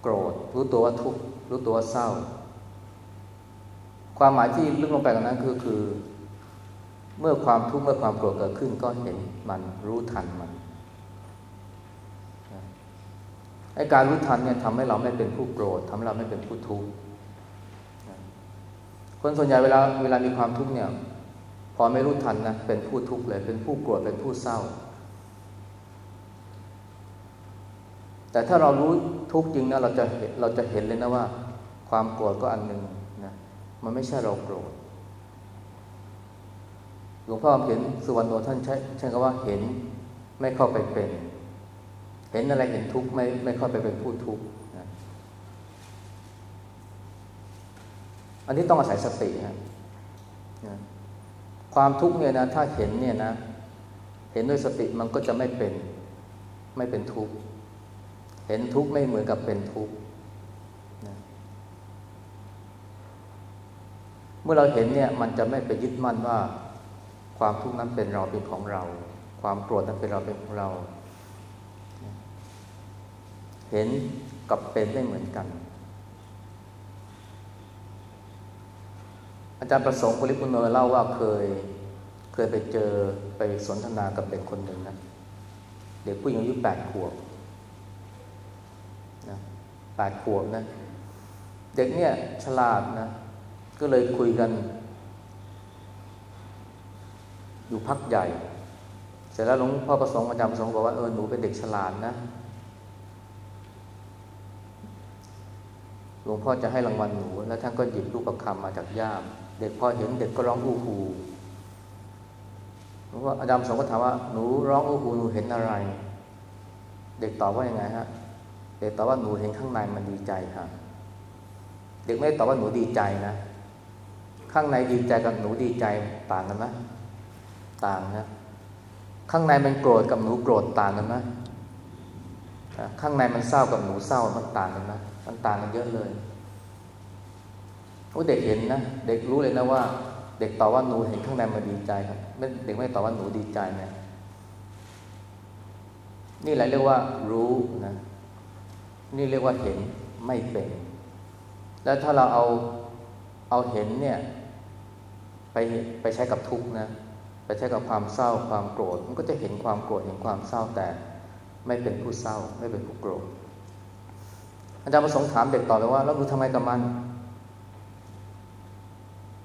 [SPEAKER 1] โกรธ รู้ตัวว่าทุกข์รู้ตัวว่าเศร้า ความหมายที่ลึกลงไปกว่านั้นคือคือ เมื่อความทุกข์เมื่อความโกรธเกิดขึ้นก็เห็นมันรู้ทันมันไอ้การรู้ทันเนี่ยทำให้เราไม่เป็นผู้โกรธทำให้เราไม่เป็นผู้ทุกข์คนส่วนใหญ่เวลาเวลามีความทุกข์เนี่ย พอไม่รู้ทันนะเป็นผู้ทุกข์เลย เป็นผู้โกรธเป็นผู้เศร้า แต่ถ้าเรารู้ทุกจริงนะเราจะเราจะเห็นเลยนะว่า ความโกรธก็อันหนึ่งนะมันไม่ใช่เราโกรธหลวงพ่อเห็นสุวรรณโนท่านใช้ใช้คำว่าเห็นไม่เข้าไปเป็น เห็นอะไรเห็นทุกข์ไม่ไม่เข้าไปเป็นผู้ทุกข์นะอันนี้ต้องอาศัยสตินะนะความทุกข์เนี่ยนะถ้าเห็นเนี่ยนะ เห็นด้วยสติมันก็จะไม่เป็นไม่เป็นทุกข์ เห็นทุกข์ไม่เหมือนกับเป็นทุกข์นะเมื่อเราเห็นเนี่ยมันจะไม่ไปยึดมั่นว่า ความทุกข์นั้นเป็นเราเป็นของเรา ความโกรธนั้นเป็นเราเป็นของเรา เห็นกับเป็นไม่เหมือนกัน อาจารย์ประสงค์ปริพุนโนเล่าว่าเคยเคยไปเจอไปสนทนากับเด็กคนหนึ่งนะเด็กผู้หญิงอายุแปดขวบ แปดขวบนะเด็กเนี่ยฉลาดนะ ก็เลยคุยกัน อยู่พักใหญ่ เสร็จแล้วหลวงพ่อประสงค์อาจารย์ประสงค์บอกว่าเออหนูเป็นเด็กฉลาดนะหลวงพ่อจะให้รางวัลหนู แล้วท่านก็หยิบลูกประคำมาจากย่าม เด็กพอเห็นเด็กก็ร้องอู้ฮูหลวงพ่ออาจารย์ประสงค์ก็ถามว่าหนูร้องอู้ฮูหนูเห็นอะไร เด็กตอบว่ายังไงฮะ เด็กตอบว่าหนูเห็นข้างในมันดีใจค่ะ เด็กไม่ตอบว่าหนูดีใจนะ ข้างในดีใจกับหนูดีใจต่างกันไหมต่างนะข้างในมันโกรธกับหนูโกรธต่างกันไหมข้างในมันเศร้ากับหนูเศร้ามันต่างกันไหมมันต่างกันเยอะเลยโอ้เด็กเห็นนะเด็กรู้เลยนะว่า เด็กตอบว่าหนูเห็นข้างในมันดีใจครับเด็กไม่ตอบว่าหนูดีใจนะนี่แหละเรียกว่ารู้นะ นี่เรียกว่าเห็นไม่เป็น แล้วถ้าเราเอาเอาเห็นเนี่ยไปไปใช้กับทุกข์นะ ไปใช้กับความเศร้าความโกรธ มันก็จะเห็นความโกรธเห็นความเศร้าแต่ไม่เป็นผู้เศร้า ไม่เป็นผู้โกรธ อาจารย์ประสงค์ถามเด็กต่อไปว่าแล้วหนูทำไมกับมัน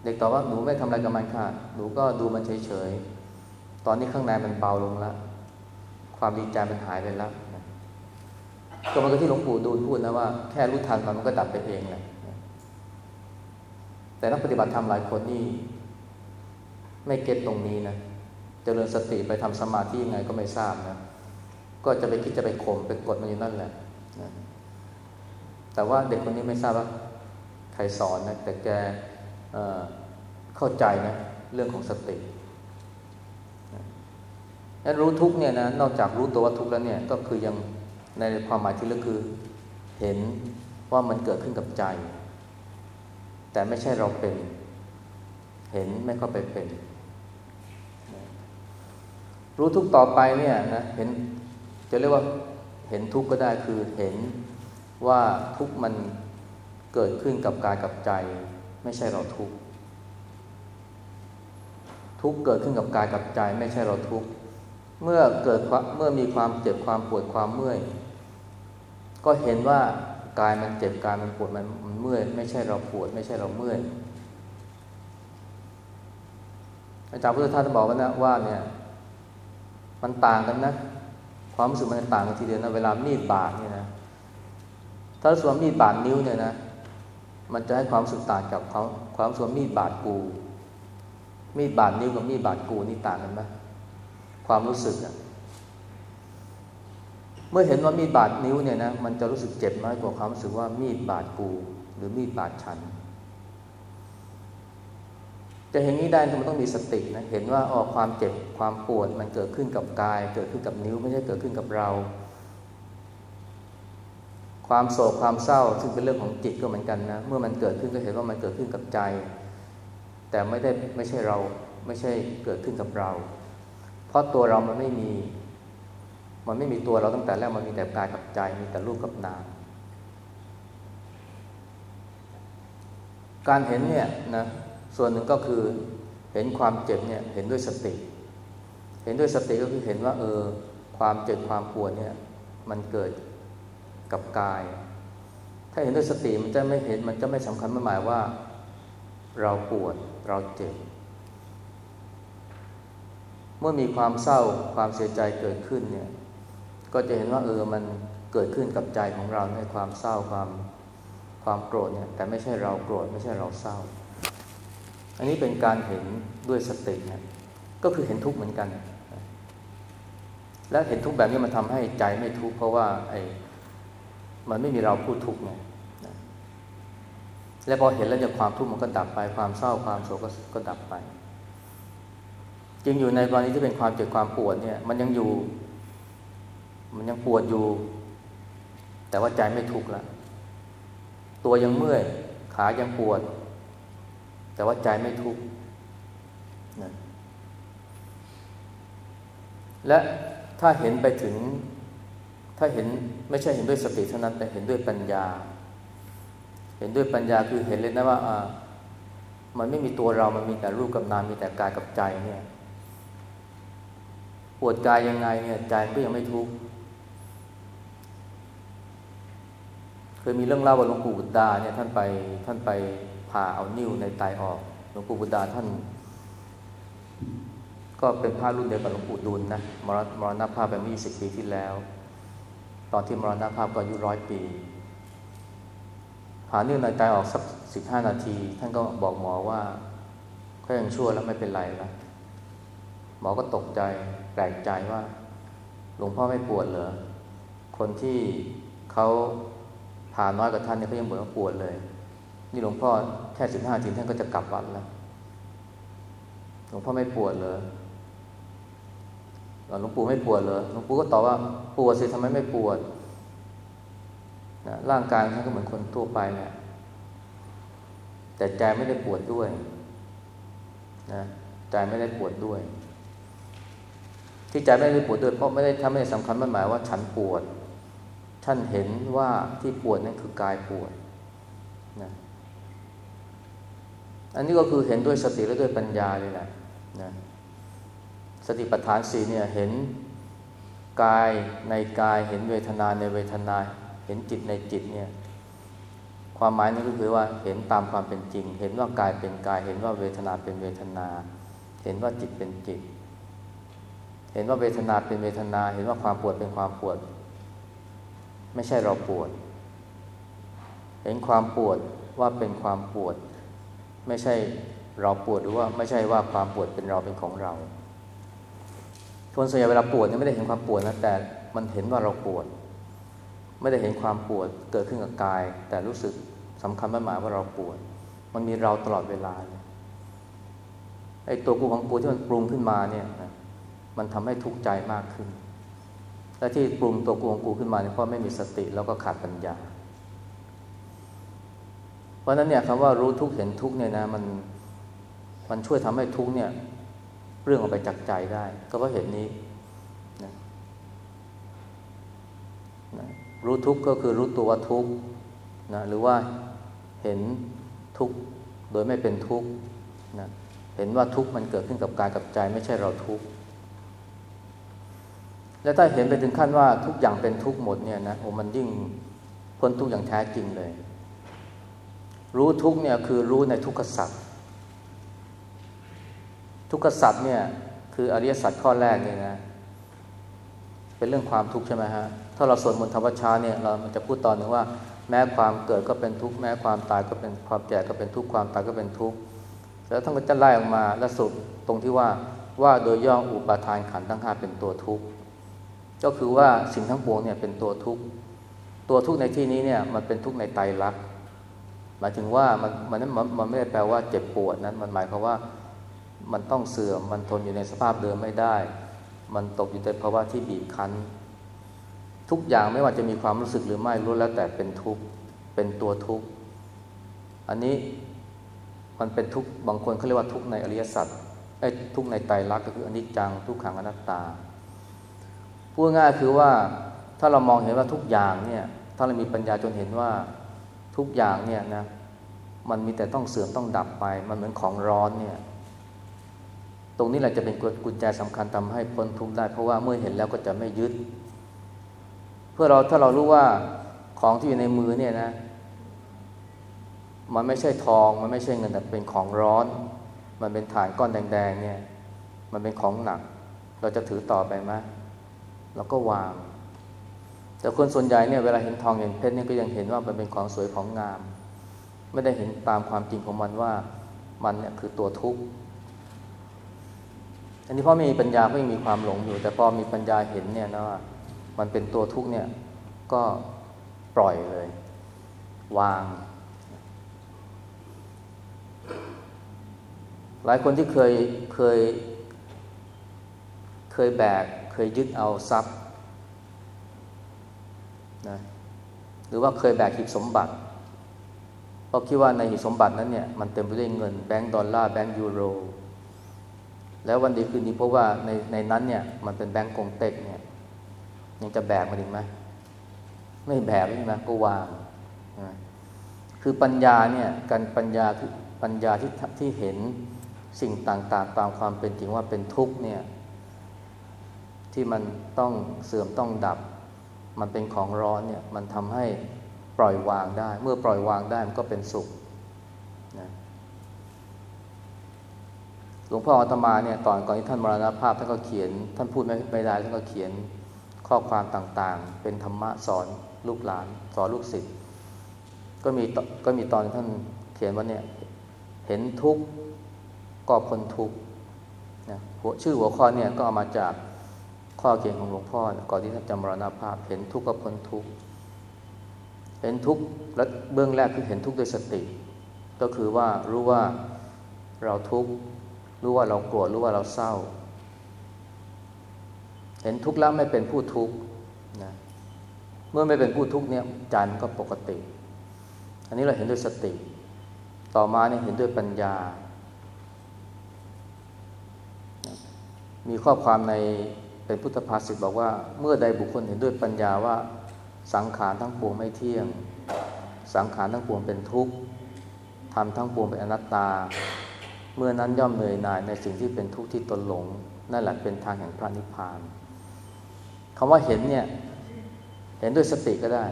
[SPEAKER 1] เด็กตอบว่าหนูไม่ทำอะไรกับมันค่ะ หนูก็ดูมันเฉยๆ ตอนนี้ข้างในมันเบาลงแล้ว ความดีใจมันหายไปแล้ว ก็มันก็ที่หลวงปู่ดูลพูดนะว่าแค่รู้ทันมันมันก็ดับไปเองแหละแต่นักปฏิบัติธรรมหลายคนนี่ไม่เก็ตตรงนี้นะเจริญสติไปทำสมาธิยังไงก็ไม่ทราบนะก็จะไปคิดจะไปข่มไปกดมันอยู่นั่นแหละนะแต่ว่าเด็กคนนี้ไม่ทราบว่าใครสอนนะแต่แกเเข้าใจนะเรื่องของสตินั้นรู้ทุกเนี่ยนะนอกจากรู้ตัวว่าทุกแล้วเนี่ยก็คือยัง ในความหมายที่ลึกคือเห็นว่ามันเกิดขึ้นกับใจ แต่ไม่ใช่เราเป็น เห็นไม่ก็ไปเป็น รู้ทุกต่อไปเนี่ยนะเห็นจะเรียกว่าเห็นทุกข์ก็ได้คือเห็นว่าทุกข์มันเกิดขึ้นกับกายกับใจ ไม่ใช่เราทุกข์ทุกข์เกิดขึ้นกับกายกับใจ ไม่ใช่เราทุกข์เมื่อเกิดเมื่อมีความเจ็บความปวดความเมื่อย ก็เห็นว่ากายมันเจ็บกายมันปวดมันมันเมื่อยไม่ใช่เราปวด ไม่ใช่เราเมื่อยอาจารย์พุทธทาสบอกว่านะว่าเนี่ย มันต่างกันนะ ความรู้สึกมันต่างกันทีเดียวนะเวลามีดบาดเนี่ยนะถ้าสวมมีดบาดนิ้วเนี่ยนะมันจะให้ความรู้สึกต่างจากความความสวมมีดบาดกู มีดบาดนิ้วกับมีดบาดกูนี่ต่างกันไหมความรู้สึกอะ เมื่อเห็นว่ามีดบาดนิ้วเนี่ยนะมันจะรู้สึกเจ็บน้อยกว่าความรู้สึกว่ามีดบาดกู หรือมีดบาดฉัน จะเห็นนี้ได้มันต้องมีสตินะเห็นว่าอ๋อความเจ็บความปวดมันเกิดขึ้นกับกาย เกิดขึ้นกับนิ้วไม่ใช่เกิดขึ้นกับเรา ความโศกความเศร้าซึ่งเป็นเรื่องของจิตก็เหมือนกันนะเมื่อมันเกิดขึ้นก็เห็นว่ามันเกิดขึ้นกับใจ แต่ไม่ได้ไม่ใช่เราไม่ใช่เกิดขึ้นกับเรา เพราะตัวเรามันไม่มี มันไม่มีตัวเราตั้งแต่แรกมันมีแต่กายกับใจ มีแต่รูปกับนาม การเห็นเนี่ยนะส่วนหนึ่งก็คือเห็นความเจ็บเนี่ยเห็นด้วยสติ เห็นด้วยสติก็คือเห็นว่า เออ ความเจ็บความปวดเนี่ย มันเกิดกับกาย ถ้าเห็นด้วยสติมันจะไม่เห็นมันจะไม่สำคัญไม่หมายว่า เราปวดเราเจ็บ เมื่อมีความเศร้าความเสียใจเกิดขึ้นเนี่ย ก็จะเห็นว่าเออมันเกิดขึ้นกับใจของเราในความเศร้าความความโกรธเนี่ยแต่ไม่ใช่เราโกรธไม่ใช่เราเศร้า อันนี้เป็นการเห็นด้วยสตินะก็คือเห็นทุกข์เหมือนกัน และเห็นทุกข์แบบนี้มันทำให้ใจไม่ทุกข์เพราะว่าไอ้มันไม่มีเราพูดทุกข์ไงและพอเห็นแล้วจะความทุกข์มันก็ดับไปความเศร้าความโศกก็ก็ดับไป จริงอยู่ในกรณีที่เป็นความเจ็บความปวดเนี่ย มันยังอยู่ มันยังปวดอยู่ แต่ว่าใจไม่ทุกข์ล้วตัวยังเมื่อย ขายังปวด แต่ว่าใจไม่ทุกข์นะและถ้าเห็นไปถึง ถ้าเห็นไม่ใช่เห็นด้วยสติเท่านั้น แต่เห็นด้วยปัญญา เห็นด้วยปัญญาคือเห็นเลยนะว่าอ่ามันไม่มีตัวเรา มันมีแต่รูปกับนาม มีแต่กายกับใจเนี่ย ปวดกายยังไงเนี่ย ใจก็ยังไม่ทุกข์ คยมีเรื่องเล่าว่าหลวงปู่บุตดาเนี่ยท่านไปท่านไปผ่าเอานิ้วในไตออกหลวงปู่บุตดาท่าน ก็เป็นพระรุ่นเดียวกับหลวงปู่ดุลนะมรมรณภาพไปเมื่อ20 ปีที่แล้ว ตอนที่มรณภาพก็อายุร้อยปีผ่านิ้วในไตออกสักสิบห้านาที ท่านก็บอกหมอว่าก็ยังชั่วแล้วไม่เป็นไรแล้วหมอก็ตกใจแปลกใจว่า หลวงพ่อไม่ปวดเหรอคนที่เขา ผ่าน้อยกับท่านเนี่ยเขายังบ่นว่าปวดเลย นี่หลวงพ่อแค่สิบห้าทีท่านก็จะกลับวัดแล้วหลวงพ่อไม่ปวดเลยหลวงปู่ไม่ปวดเลยหลวงปู่ก็ตอบว่าปวดสิทำไมไม่ปวดนะร่างกายท่านก็เหมือนคนทั่วไปเนี่ยแต่ใจไม่ได้ปวดด้วยนะใจไม่ได้ปวดด้วย ที่ใจไม่ได้ปวดด้วยเพราะไม่ได้ทำไม่ได้สำคัญมันหมายว่าฉันปวด ท่านเห็นว่าที่ปวดนั่นคือกายปวดนะอันนี้ก็คือเห็นด้วยสติและด้วยปัญญาเลยแหละนะสติปัฏฐานสี่เนี่ยเห็นกายในกายเห็นเวทนาในเวทนา เห็นจิตในจิตเนี่ยความหมายนี้ก็คือว่าเห็นตามความเป็นจริง เห็นว่ากายเป็นกาย เห็นว่าเวทนาเป็นเวทนา เห็นว่าจิตเป็นจิต เห็นว่าเวทนาเป็นเวทนา เห็นว่าความปวดเป็นความปวด ไม่ใช่เราปวด เห็นความปวดว่าเป็นความปวด ไม่ใช่เราปวดหรือว่าไม่ใช่ว่าความปวดเป็นเราเป็นของเราคนส่วนใหญ่เวลาปวดเนี่ยไม่ได้เห็นความปวดนะแต่มันเห็นว่าเราปวด ไม่ได้เห็นความปวดเกิดขึ้นกับกาย แต่รู้สึกสำคัญมากๆว่าเราปวด มันมีเราตลอดเวลาไอ้ตัวกูของปูที่มันปรุงขึ้นมาเนี่ยมันทำให้ทุกข์ใจมากขึ้น และที่ปรุงตัวกูของกูขึ้นมาเนี่ยเพราะไม่มีสติแล้วก็ขาดปัญญา เพราะนั้นเนี่ยคำว่ารู้ทุกเห็นทุกเนี่ยนะมันมันช่วยทำให้ทุกเนี่ยเรื่องออกไปจากใจได้ ก็เพราะเหตุนี้นะนะรู้ทุกก็คือรู้ตัวทุกนะหรือว่าเห็นทุกโดยไม่เป็นทุกนะเห็นว่าทุกมันเกิดขึ้นกับกายกับใจ ไม่ใช่เราทุกข์ แล้วถ้าเห็นไปถึงขั้นว่าทุกอย่างเป็นทุกหมดเนี่ยนะโอ้มันยิ่งพ้นทุกอย่างแท้จริงเลย รู้ทุกเนี่ยคือรู้ในทุกขสัตว์ทุกขสัตว์เนี่ยคืออริยสัจข้อแรกเนี่ยนะเป็นเรื่องความทุกข์ใช่ไหมฮะถ้าเราสวดมนต์ธรรมชาเนี่ยเรามันจะพูดตอนหนึ่งว่า แม้ความเกิดก็เป็นทุกข์แม้ความตายก็เป็นความแก่ก็เป็นทุกข์ความตายก็เป็นทุกข์แล้วท่านก็จะไล่ออกมาและสุดตรงที่ว่าว่าโดยย่ออุปาทานขันธ์ทั้งห้าเป็นตัวทุกข์ ก็คือว่าสิ่งทั้งปวงเนี่ยเป็นตัวทุกข์ตัวทุกข์ในที่นี้เนี่ยมันเป็นทุกข์ในไตรลักษณ์หมายถึงว่ามันมันนั้นมันไม่ได้แปลว่าเจ็บปวดนั้นมันหมายความว่ามันต้องเสื่อมมันทนอยู่ในสภาพเดิมไม่ได้ มันตกอยู่ในภาวะที่บีบคั้น ทุกอย่างไม่ว่าจะมีความรู้สึกหรือไม่รู้แล้วแต่เป็นทุกข์เป็นตัวทุกข์อันนี้มันเป็นทุกข์บางคนเขาเรียกว่าทุกข์ในอริยสัจไอ้ทุกข์ในไตรลักษณ์ก็คืออนิจจังทุกขังอนัตตา พูดง่ายคือว่าถ้าเรามองเห็นว่าทุกอย่างเนี่ยถ้าเรามีปัญญาจนเห็นว่าทุกอย่างเนี่ยนะมันมีแต่ต้องเสื่อมต้องดับไป มันเหมือนของร้อนเนี่ยตรงนี้แหละจะเป็นกุญแจสำคัญทำให้พ้นทุกข์ได้ เพราะว่าเมื่อเห็นแล้วก็จะไม่ยึด เพื่อเราถ้าเรารู้ว่าของที่อยู่ในมือเนี่ยนะ มันไม่ใช่ทอง มันไม่ใช่เงินแต่เป็นของร้อน มันเป็นฐานก้อนแดงๆเนี่ย มันเป็นของหนัก เราจะถือต่อไปไหม เราก็วาง แต่คนส่วนใหญ่เนี่ยเวลาเห็นทองเห็นเพชรเนี่ยก็ยังเห็นว่ามันเป็นของสวยของงาม ไม่ได้เห็นตามความจริงของมันว่ามันเนี่ยคือตัวทุกข์อันนี้พราะไม่มีปัญญาก็ยังมีความหลงอยู่ แต่พอมีปัญญาเห็นเนี่ยนะว่ามันเป็นตัวทุกข์เนี่ยก็ปล่อยเลย วาง หลายคนที่เคยเคย เคยแบก เคยยึดเอาทรัพย์นะหรือว่าเคยแบกหีบสมบัติเพราะคิดว่าในหีบสมบัตินั้นเนี่ยมันเต็มไปด้วยเงินแบงก์ดอลลาร์แบงก์ยูโร แล้ววันดีคืนนี้พบว่าในในนั้นเนี่ยมันเป็นแบงก์กงเต็กเนี่ยยังจะแบกมาถึงไหมไม่แบกใช่ไหมก็วางนะคือปัญญาเนี่ยการปัญญาคือปัญญาที่ที่เห็นสิ่งต่างๆ ตามความเป็นจริงว่าเป็นทุกข์เนี่ย ที่มันต้องเสื่อมต้องดับ มันเป็นของร้อนเนี่ยมันทำให้ปล่อยวางได้ เมื่อปล่อยวางได้มันก็เป็นสุขนะหลวงพ่ออาตมาเนี่ยตอนก่อนที่ท่านมรณภาพท่านก็เขียน ท่านพูดไม่ไม่ได้ท่านก็เขียนข้อความต่างๆ เป็นธรรมะสอนลูกหลาน สอนลูกศิษย์ก็มีก็มีตอนท่านเขียนว่าเนี่ยเห็นทุกข์ก็พ้นทุกข์นะหัวชื่อหัวข้อเนี่ยก็เอามาจาก ข้อเขียนของหลวงพ่อก่อนที่ท่านจะมรณภาพเห็นทุกข์ก็พ้นทุกข์เห็นทุกข์และเบื้องแรกคือเห็นทุกข์ด้วยสติ ก็คือว่ารู้ว่าเราทุกข์รู้ว่าเราโกรธรู้ว่าเราเศร้า เห็นทุกข์แล้วไม่เป็นผู้ทุกข์นะเมื่อไม่เป็นผู้ทุกข์เนี่ยใจมันก็ปกติ อันนี้เราเห็นด้วยสติ ต่อมาเนี่ยเห็นด้วยปัญญา มีข้อความใน เป็นพุทธภาษิตบอกว่า เมื่อใดบุคคลเห็นด้วยปัญญาว่าสังขารทั้งปวงไม่เที่ยง สังขารทั้งปวงเป็นทุกข์ทำทั้งปวงเป็นอนัตตา เมื่อนั้นย่อมเหนื่อยหน่ายในสิ่งที่เป็นทุกข์ที่ตนหลง นั่นแหละเป็นทางแห่งพระนิพพานคำว่าเห็นเนี่ยเห็นด้วยสติก็ได้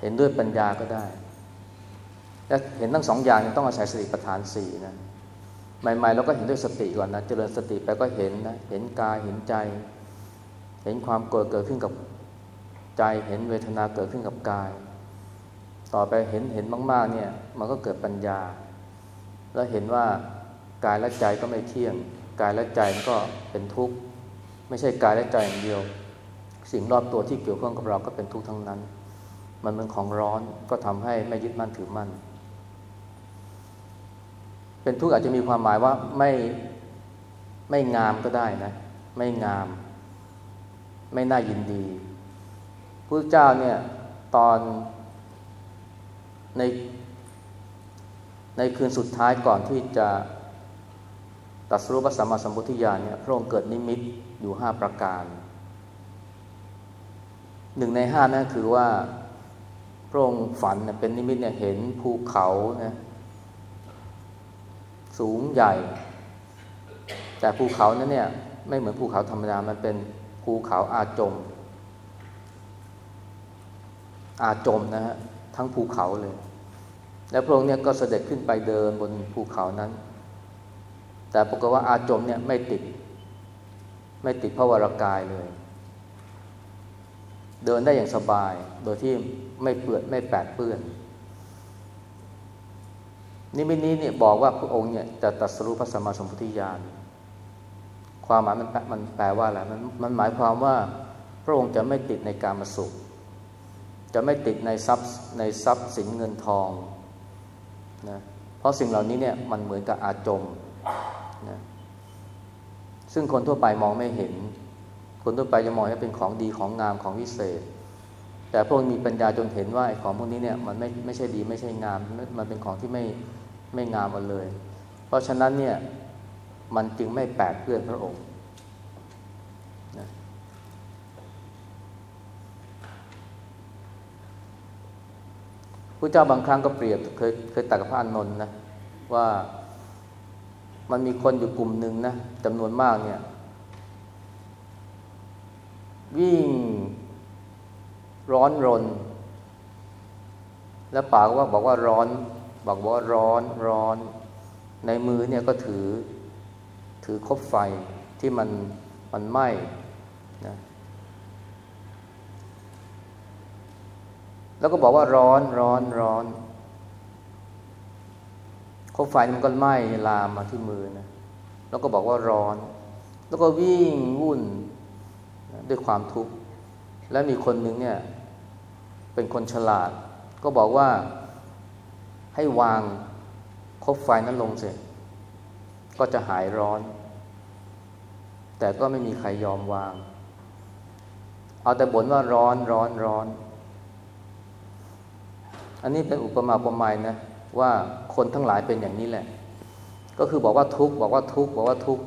[SPEAKER 1] เห็นด้วยปัญญาก็ได้และเห็นทั้งสองอย่างต้องอาศัยสติปัฏฐานสี่นะ ใหม่ๆเราก็เห็นด้วยสติก่อนนะเจริญสติไปก็เห็นนะเห็นกายเห็นใจ เห็นความโกรธเกิดขึ้นกับใจเห็นเวทนาเกิดขึ้นกับกาย ต่อไปเห็นเห็นมาก ๆ เนี่ย มันก็เกิดปัญญา แล้วเห็นว่ากายและใจก็ไม่เที่ยง กายและใจก็เป็นทุกข์ ไม่ใช่กายและใจอย่างเดียว สิ่งรอบตัวที่เกี่ยวข้องกับเราก็เป็นทุกข์ทั้งนั้น มันเป็นของร้อนก็ทำให้ไม่ยึดมั่นถือมั่น เป็นทุกข์อาจจะมีความหมายว่าไม่ไม่งามก็ได้นะ ไม่งาม ไม่น่ายินดีพระเจ้าเนี่ยตอนในในคืนสุดท้ายก่อนที่จะตัดสู้พระสัมมาสัมพุทธิญาณเนี่ยพระองค์เกิดนิมิตอยู่ห้าประการหนึ่งในห้านั่นคือว่าพระองค์ฝันเป็นนิมิตเนี่ยเห็นภูเขานะ สูงใหญ่ แต่ภูเขานั้นเนี่ยไม่เหมือนภูเขาธรรมดา มันเป็นภูเขาอาจม อาจมนะฮะทั้งภูเขาเลย แล้วพระองค์เนี่ยก็เสด็จขึ้นไปเดินบนภูเขานั้น แต่ปรากฏว่าอาจมเนี่ยไม่ติด ไม่ติดพระวรากายเลย เดินได้อย่างสบาย โดยที่ไม่เปื้อนไม่แปดเปื้อนนิ มิตนี้เนี่ยบอกว่าพระองค์เนี่ยจะตัดสรุปพระสัมมาสัมพุทธญาณความหมายมันมันแปลว่าอะไรมันมันหมายความว่าพระองค์จะไม่ติดในการมาสุข จะไม่ติดในทรัพย์ในทรัพย์สินเงินทองนะเพราะสิ่งเหล่านี้เนี่ยมันเหมือนกับอาจมนะซึ่งคนทั่วไปมองไม่เห็น คนทั่วไปจะมองว่าเป็นของดีของงามของวิเศษ แต่พวกมีปัญญาจนเห็นว่าของพวกนี้เนี่ยมันไม่ไม่ใช่ดีไม่ใช่งาม มันเป็นของที่ไม่ ไม่งามมาเลย เพราะฉะนั้นเนี่ยมันจึงไม่แปลกเพื่อนพระองค์นะพระเจ้าบางครั้งก็เปรียบเคยเคยตักับพระอานนท์นะว่ามันมีคนอยู่กลุ่มหนึ่งนะจำนวนมากเนี่ย วิ่งร้อนรน แล้วปากว่าบอกว่าร้อน บอกว่าร้อนร้อน ในมือเนี่ยก็ถือถือคบไฟที่มันมันไหม้นะแล้วก็บอกว่าร้อนร้อนร้อนคบไฟมันก็ไหม้ลามมาที่มือนะแล้วก็บอกว่าร้อน แล้วก็วิ่งวุ่นด้วยความทุกข์และมีคนหนึ่งเนี่ย เป็นคนฉลาด ก็บอกว่า ให้วางคบไฟนั้นลงเสร็จ ก็จะหายร้อน แต่ก็ไม่มีใครยอมวาง เอาแต่บ่นว่าร้อนร้อนร้อน อันนี้เป็นอุปมาอุปไมยนะ ว่าคนทั้งหลายเป็นอย่างนี้แหละ ก็คือบอกว่าทุกบอกว่าทุกบอกว่าทุก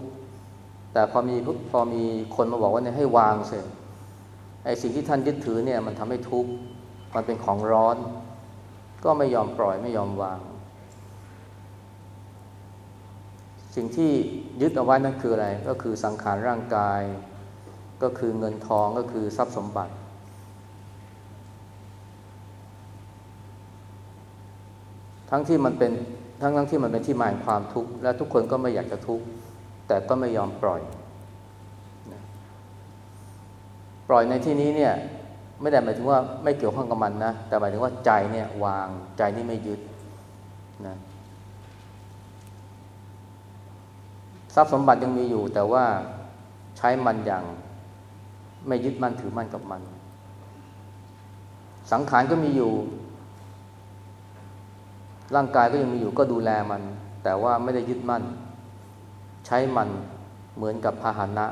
[SPEAKER 1] แต่พอมีพอมีคนมาบอกว่าเนี่ยให้วางเสร็จไอ้สิ่งที่ท่านยึดถือเนี่ยมันทำให้ทุกข์มันเป็นของร้อน ก็ไม่ยอมปล่อยไม่ยอมวาง สิ่งที่ยึดเอาไว้นั่นคืออะไร ก็คือสังขารร่างกาย ก็คือเงินทองก็คือทรัพย์สมบัติ ทั้งที่มันเป็นทั้งทั้งที่มันเป็นที่มาแห่งความทุกข์และทุกคนก็ไม่อยากจะทุกข์แต่ก็ไม่ยอมปล่อย ปล่อยในที่นี้เนี่ย ไม่ได้หมายถึงว่าไม่เกี่ยวข้องกับมันนะ แต่หมายถึงว่าใจเนี่ยวางใจนี่ไม่ยึดนะทรัพย์สมบัติยังมีอยู่ แต่ว่าใช้มันอย่าง ไม่ยึดมั่นถือมั่นกับมัน สังขารก็มีอยู่ ร่างกายก็ยังมีอยู่ก็ดูแลมัน แต่ว่าไม่ได้ยึดมั่น ใช้มันเหมือนกับพาหนะ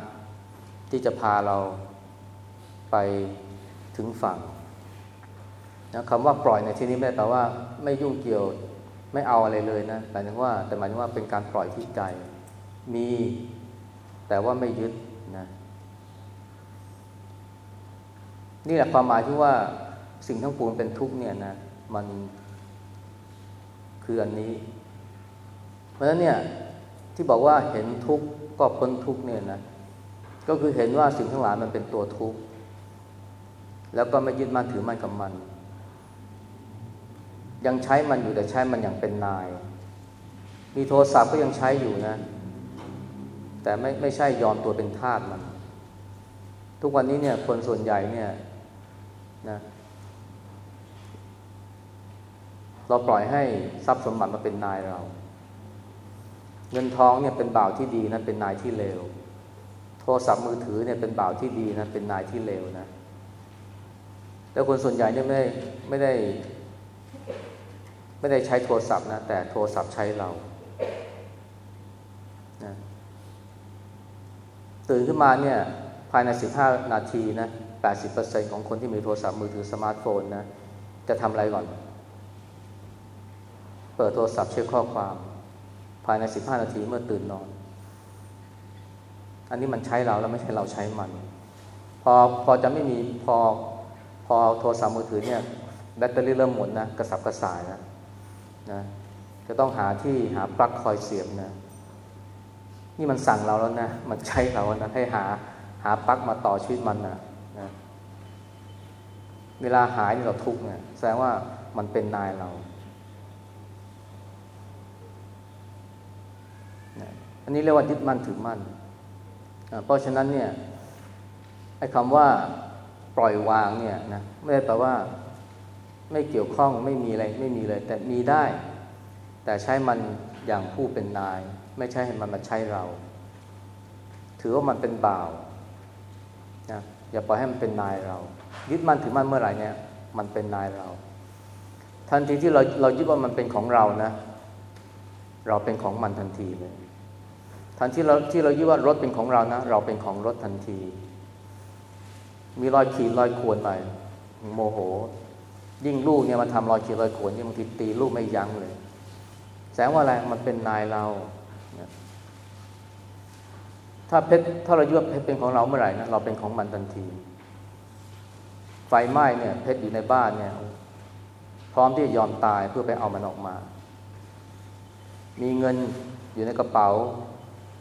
[SPEAKER 1] ที่จะพาเราไป ถึงฝั่งนะคำว่าปล่อยในที่นี้ไม่แปลว่า ไม่ยุ่งเกี่ยวไม่เอาอะไรเลยนะหมายถึงว่าแต่หมายถึงว่าเป็นการปล่อยที่ใจ มีแต่ว่าไม่ยึดนะนี่แหละความหมายที่ว่าสิ่งทั้งปวงเป็นทุกข์เนี่ยนะมันคืออันนี้ เพราะฉะนั้นเนี่ยที่บอกว่าเห็นทุกข์ก็พ้นทุกข์เนี่ยนะก็คือเห็นว่าสิ่งทั้งหลายมันเป็นตัวทุกข์ แล้วก็ไม่ยึดมั่นถือมั่นกับมัน ยังใช้มันอยู่แต่ใช้มันอย่างเป็นนาย มีโทรศัพท์ก็ยังใช้อยู่นะ แต่ไม่ไม่ใช่ยอมตัวเป็นทาสมัน ทุกวันนี้เนี่ยคนส่วนใหญ่เนี่ยนะเราปล่อยให้ทรัพย์สมบัติมาเป็นนายเรา เงินทองเนี่ยเป็นบ่าวที่ดีนะเป็นนายที่เลว โทรศัพท์มือถือเนี่ยเป็นบ่าวที่ดีนะเป็นนายที่เลวนะ แต่คนส่วนใหญ่เนี่ยไม่ได้ไม่ได้ ไม่ได้ใช้โทรศัพท์นะ แต่โทรศัพท์ใช้เรานะตื่นขึ้นมาเนี่ย ภายในสิบห้านาทีนะแปดสิบเปอร์เซ็นต์ของคนที่มีโทรศัพท์มือถือสมาร์ทโฟนนะ จะทำอะไรก่อน เปิดโทรศัพท์เช็คข้อความ ภายในสิบห้านาทีเมื่อตื่นนอน อันนี้มันใช้เราแล้วไม่ใช่เราใช้มัน พอพอจะไม่มีพอ พอเอาโทรศัพท์มือถือเนี่ยแบตเตอรี่เริ่มหมดนะกระสับกระส่ายนะนะจะต้องหาที่หาปลั๊กคอยเสียบนะนี่มันสั่งเราแล้วนะมันใช้เรานะให้หาหาปลั๊กมาต่อชีวิตมันนะนะเวลาหายนี่เราทุกข์เนี่ยแสดงว่ามันเป็นนายเราอันนี้เรียกว่ายึดมั่นถือมั่น เพราะฉะนั้นเนี่ยไอ้คำว่า ปล่อยวางเนี่ยนะไม่ได้แปลว่าไม่เกี่ยวข้องไม่มีอะไรไม่มีเลย แต่มีได้ แต่ใช้มันอย่างผู้เป็นนาย ไม่ใช่ให้มันมาใช้เรา ถือว่ามันเป็นบ่าวนะอย่าปล่อยให้มันเป็นนายเรา ยึดมันถือมันเมื่อไหร่เนี่ย มันเป็นนายเรา ทันทีที่เราเรายึดว่ามันเป็นของเรานะ เราเป็นของมันทันทีเลยทันที่เราที่เรายึดว่ารถเป็นของเรานะ เราเป็นของรถทันที มีรอยขีดรอยข่วนไปโมโห ยิ่งลูกเนี่ยมาทำรอยขีดรอยข่วนนี่บางทีตีลูกไม่ยั้งเลย แสดงว่าอะไรมันเป็นนายเรา ถ้าเพชรถ้าเรายึดเพชรเป็นของเราเมื่อไหร่นะเราเป็นของมันทันที ไฟไหม้เนี่ย เพชรอยู่ในบ้านเนี่ย พร้อมที่จะยอมตายเพื่อไปเอามันออกมา มีเงินอยู่ในกระเป๋า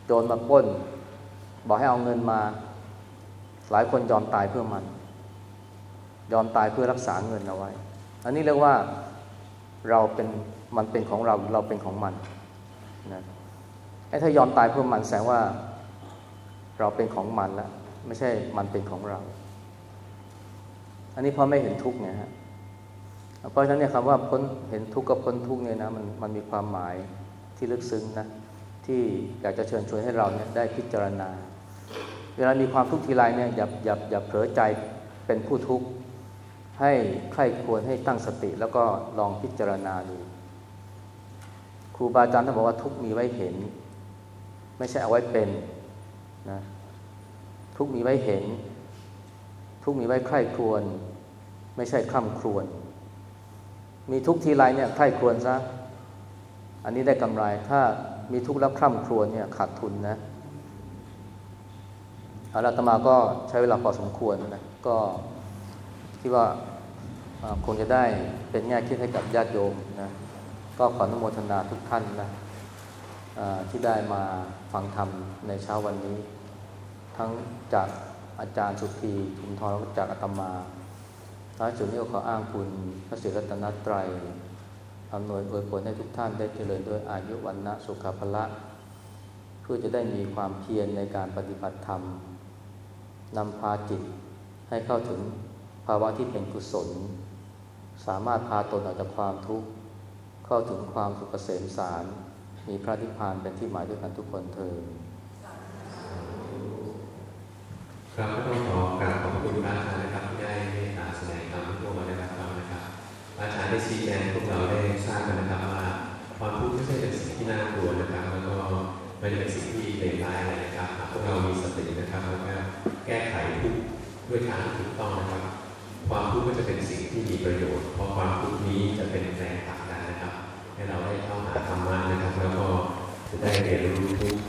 [SPEAKER 1] โจรมาป้น บอกให้เอาเงินมา หลายคนยอมตายเพื่อมัน ยอมตายเพื่อรักษาเงินเอาไว้ อันนี้เรียกว่าเราเป็นมันเป็นของเราเราเป็นของมันนะไอ้ถ้ายอมตายเพื่อมันแสดงว่าเราเป็นของมันแล้วไม่ใช่มันเป็นของเรา อันนี้เพราะไม่เห็นทุกข์ไงฮะเพราะฉะนั้นเนี่ยคำว่าพ้นเห็นทุกข์กับพ้นทุกข์เนี่ยนะมันมันมีความหมายที่ลึกซึ้งนะที่อยากจะเชิญชวนให้เราเนี่ยได้พิจารณา เวลามีความทุกข์ทีไรเนี่ยอย่าอย่าอย่าเผลอใจเป็นผู้ทุกข์ให้ใคร่ควรให้ตั้งสติแล้วก็ลองพิจารณาดูครูบาอาจารย์ท่านบอกว่าทุกข์มีไว้เห็น ไม่ใช่เอาไว้เป็นนะทุกข์มีไว้เห็น ทุกข์มีไว้ใคร่ครวญไม่ใช่คร่ำครวญมีทุกข์ทีไรเนี่ยใคร่ครวญซะอันนี้ได้กำไรถ้ามีทุกข์แล้วคร่ำครวญเนี่ยขาดทุนนะ อาตมาก็ใช้เวลาพอสมควรนะก็คิดว่าคงจะได้เป็นแง่คิดให้กับญาติโยมนะก็ขออนุโมทนาทุกท่านนะที่ได้มาฟังธรรมในเช้าวันนี้ ทั้งจากอาจารย์สุธีทุมทองแล้วก็จากอาตมาท้ายสุดนี้ก็ขออ้างคุณพระศรีรัตนตรัยอำนวยอวยผลให้ทุกท่านได้เจริญด้วยอายุวันนะสุขภละเพื่อจะได้มีความเพียรในการปฏิบัติธรรม นำพาจิตให้เข้าถึงภาวะที่เป็นกุศล สามารถพาตนออกจากความทุกข์ เข้าถึงความสุขเกษมสาร มีพระนิพพานเป็นที่หมายด้วยกันทุกคนเธอ
[SPEAKER 2] ครับก็ต้องขอกราบขอบคุณพระอาจารย์นะครับที่ได้เมตตาแสดงธรรมให้พวกเราได้รับฟังนะครับพระอาจารย์ได้ชี้แจงพวกเราได้ทราบกันนะครับว่าความทุกข์ไม่ใช่เป็นสิ่งที่น่ากลัวนะครับ แล้วก็ไม่ได้เป็นสิ่งที่เลวร้ายอะไรนะครับพวกเรามีสตินะครับแล้วก็ แก้ไขทุกข์ด้วยทางถูกต้องนะครับ ความทุกข์ก็จะเป็นสิ่งที่มีประโยชน์เพราะความทุกข์นี้จะเป็นแรงผลักดันนะครับ ให้เราได้เข้าหาธรรมะนะครับ แล้วก็จะได้เรียนรู้ทุกข์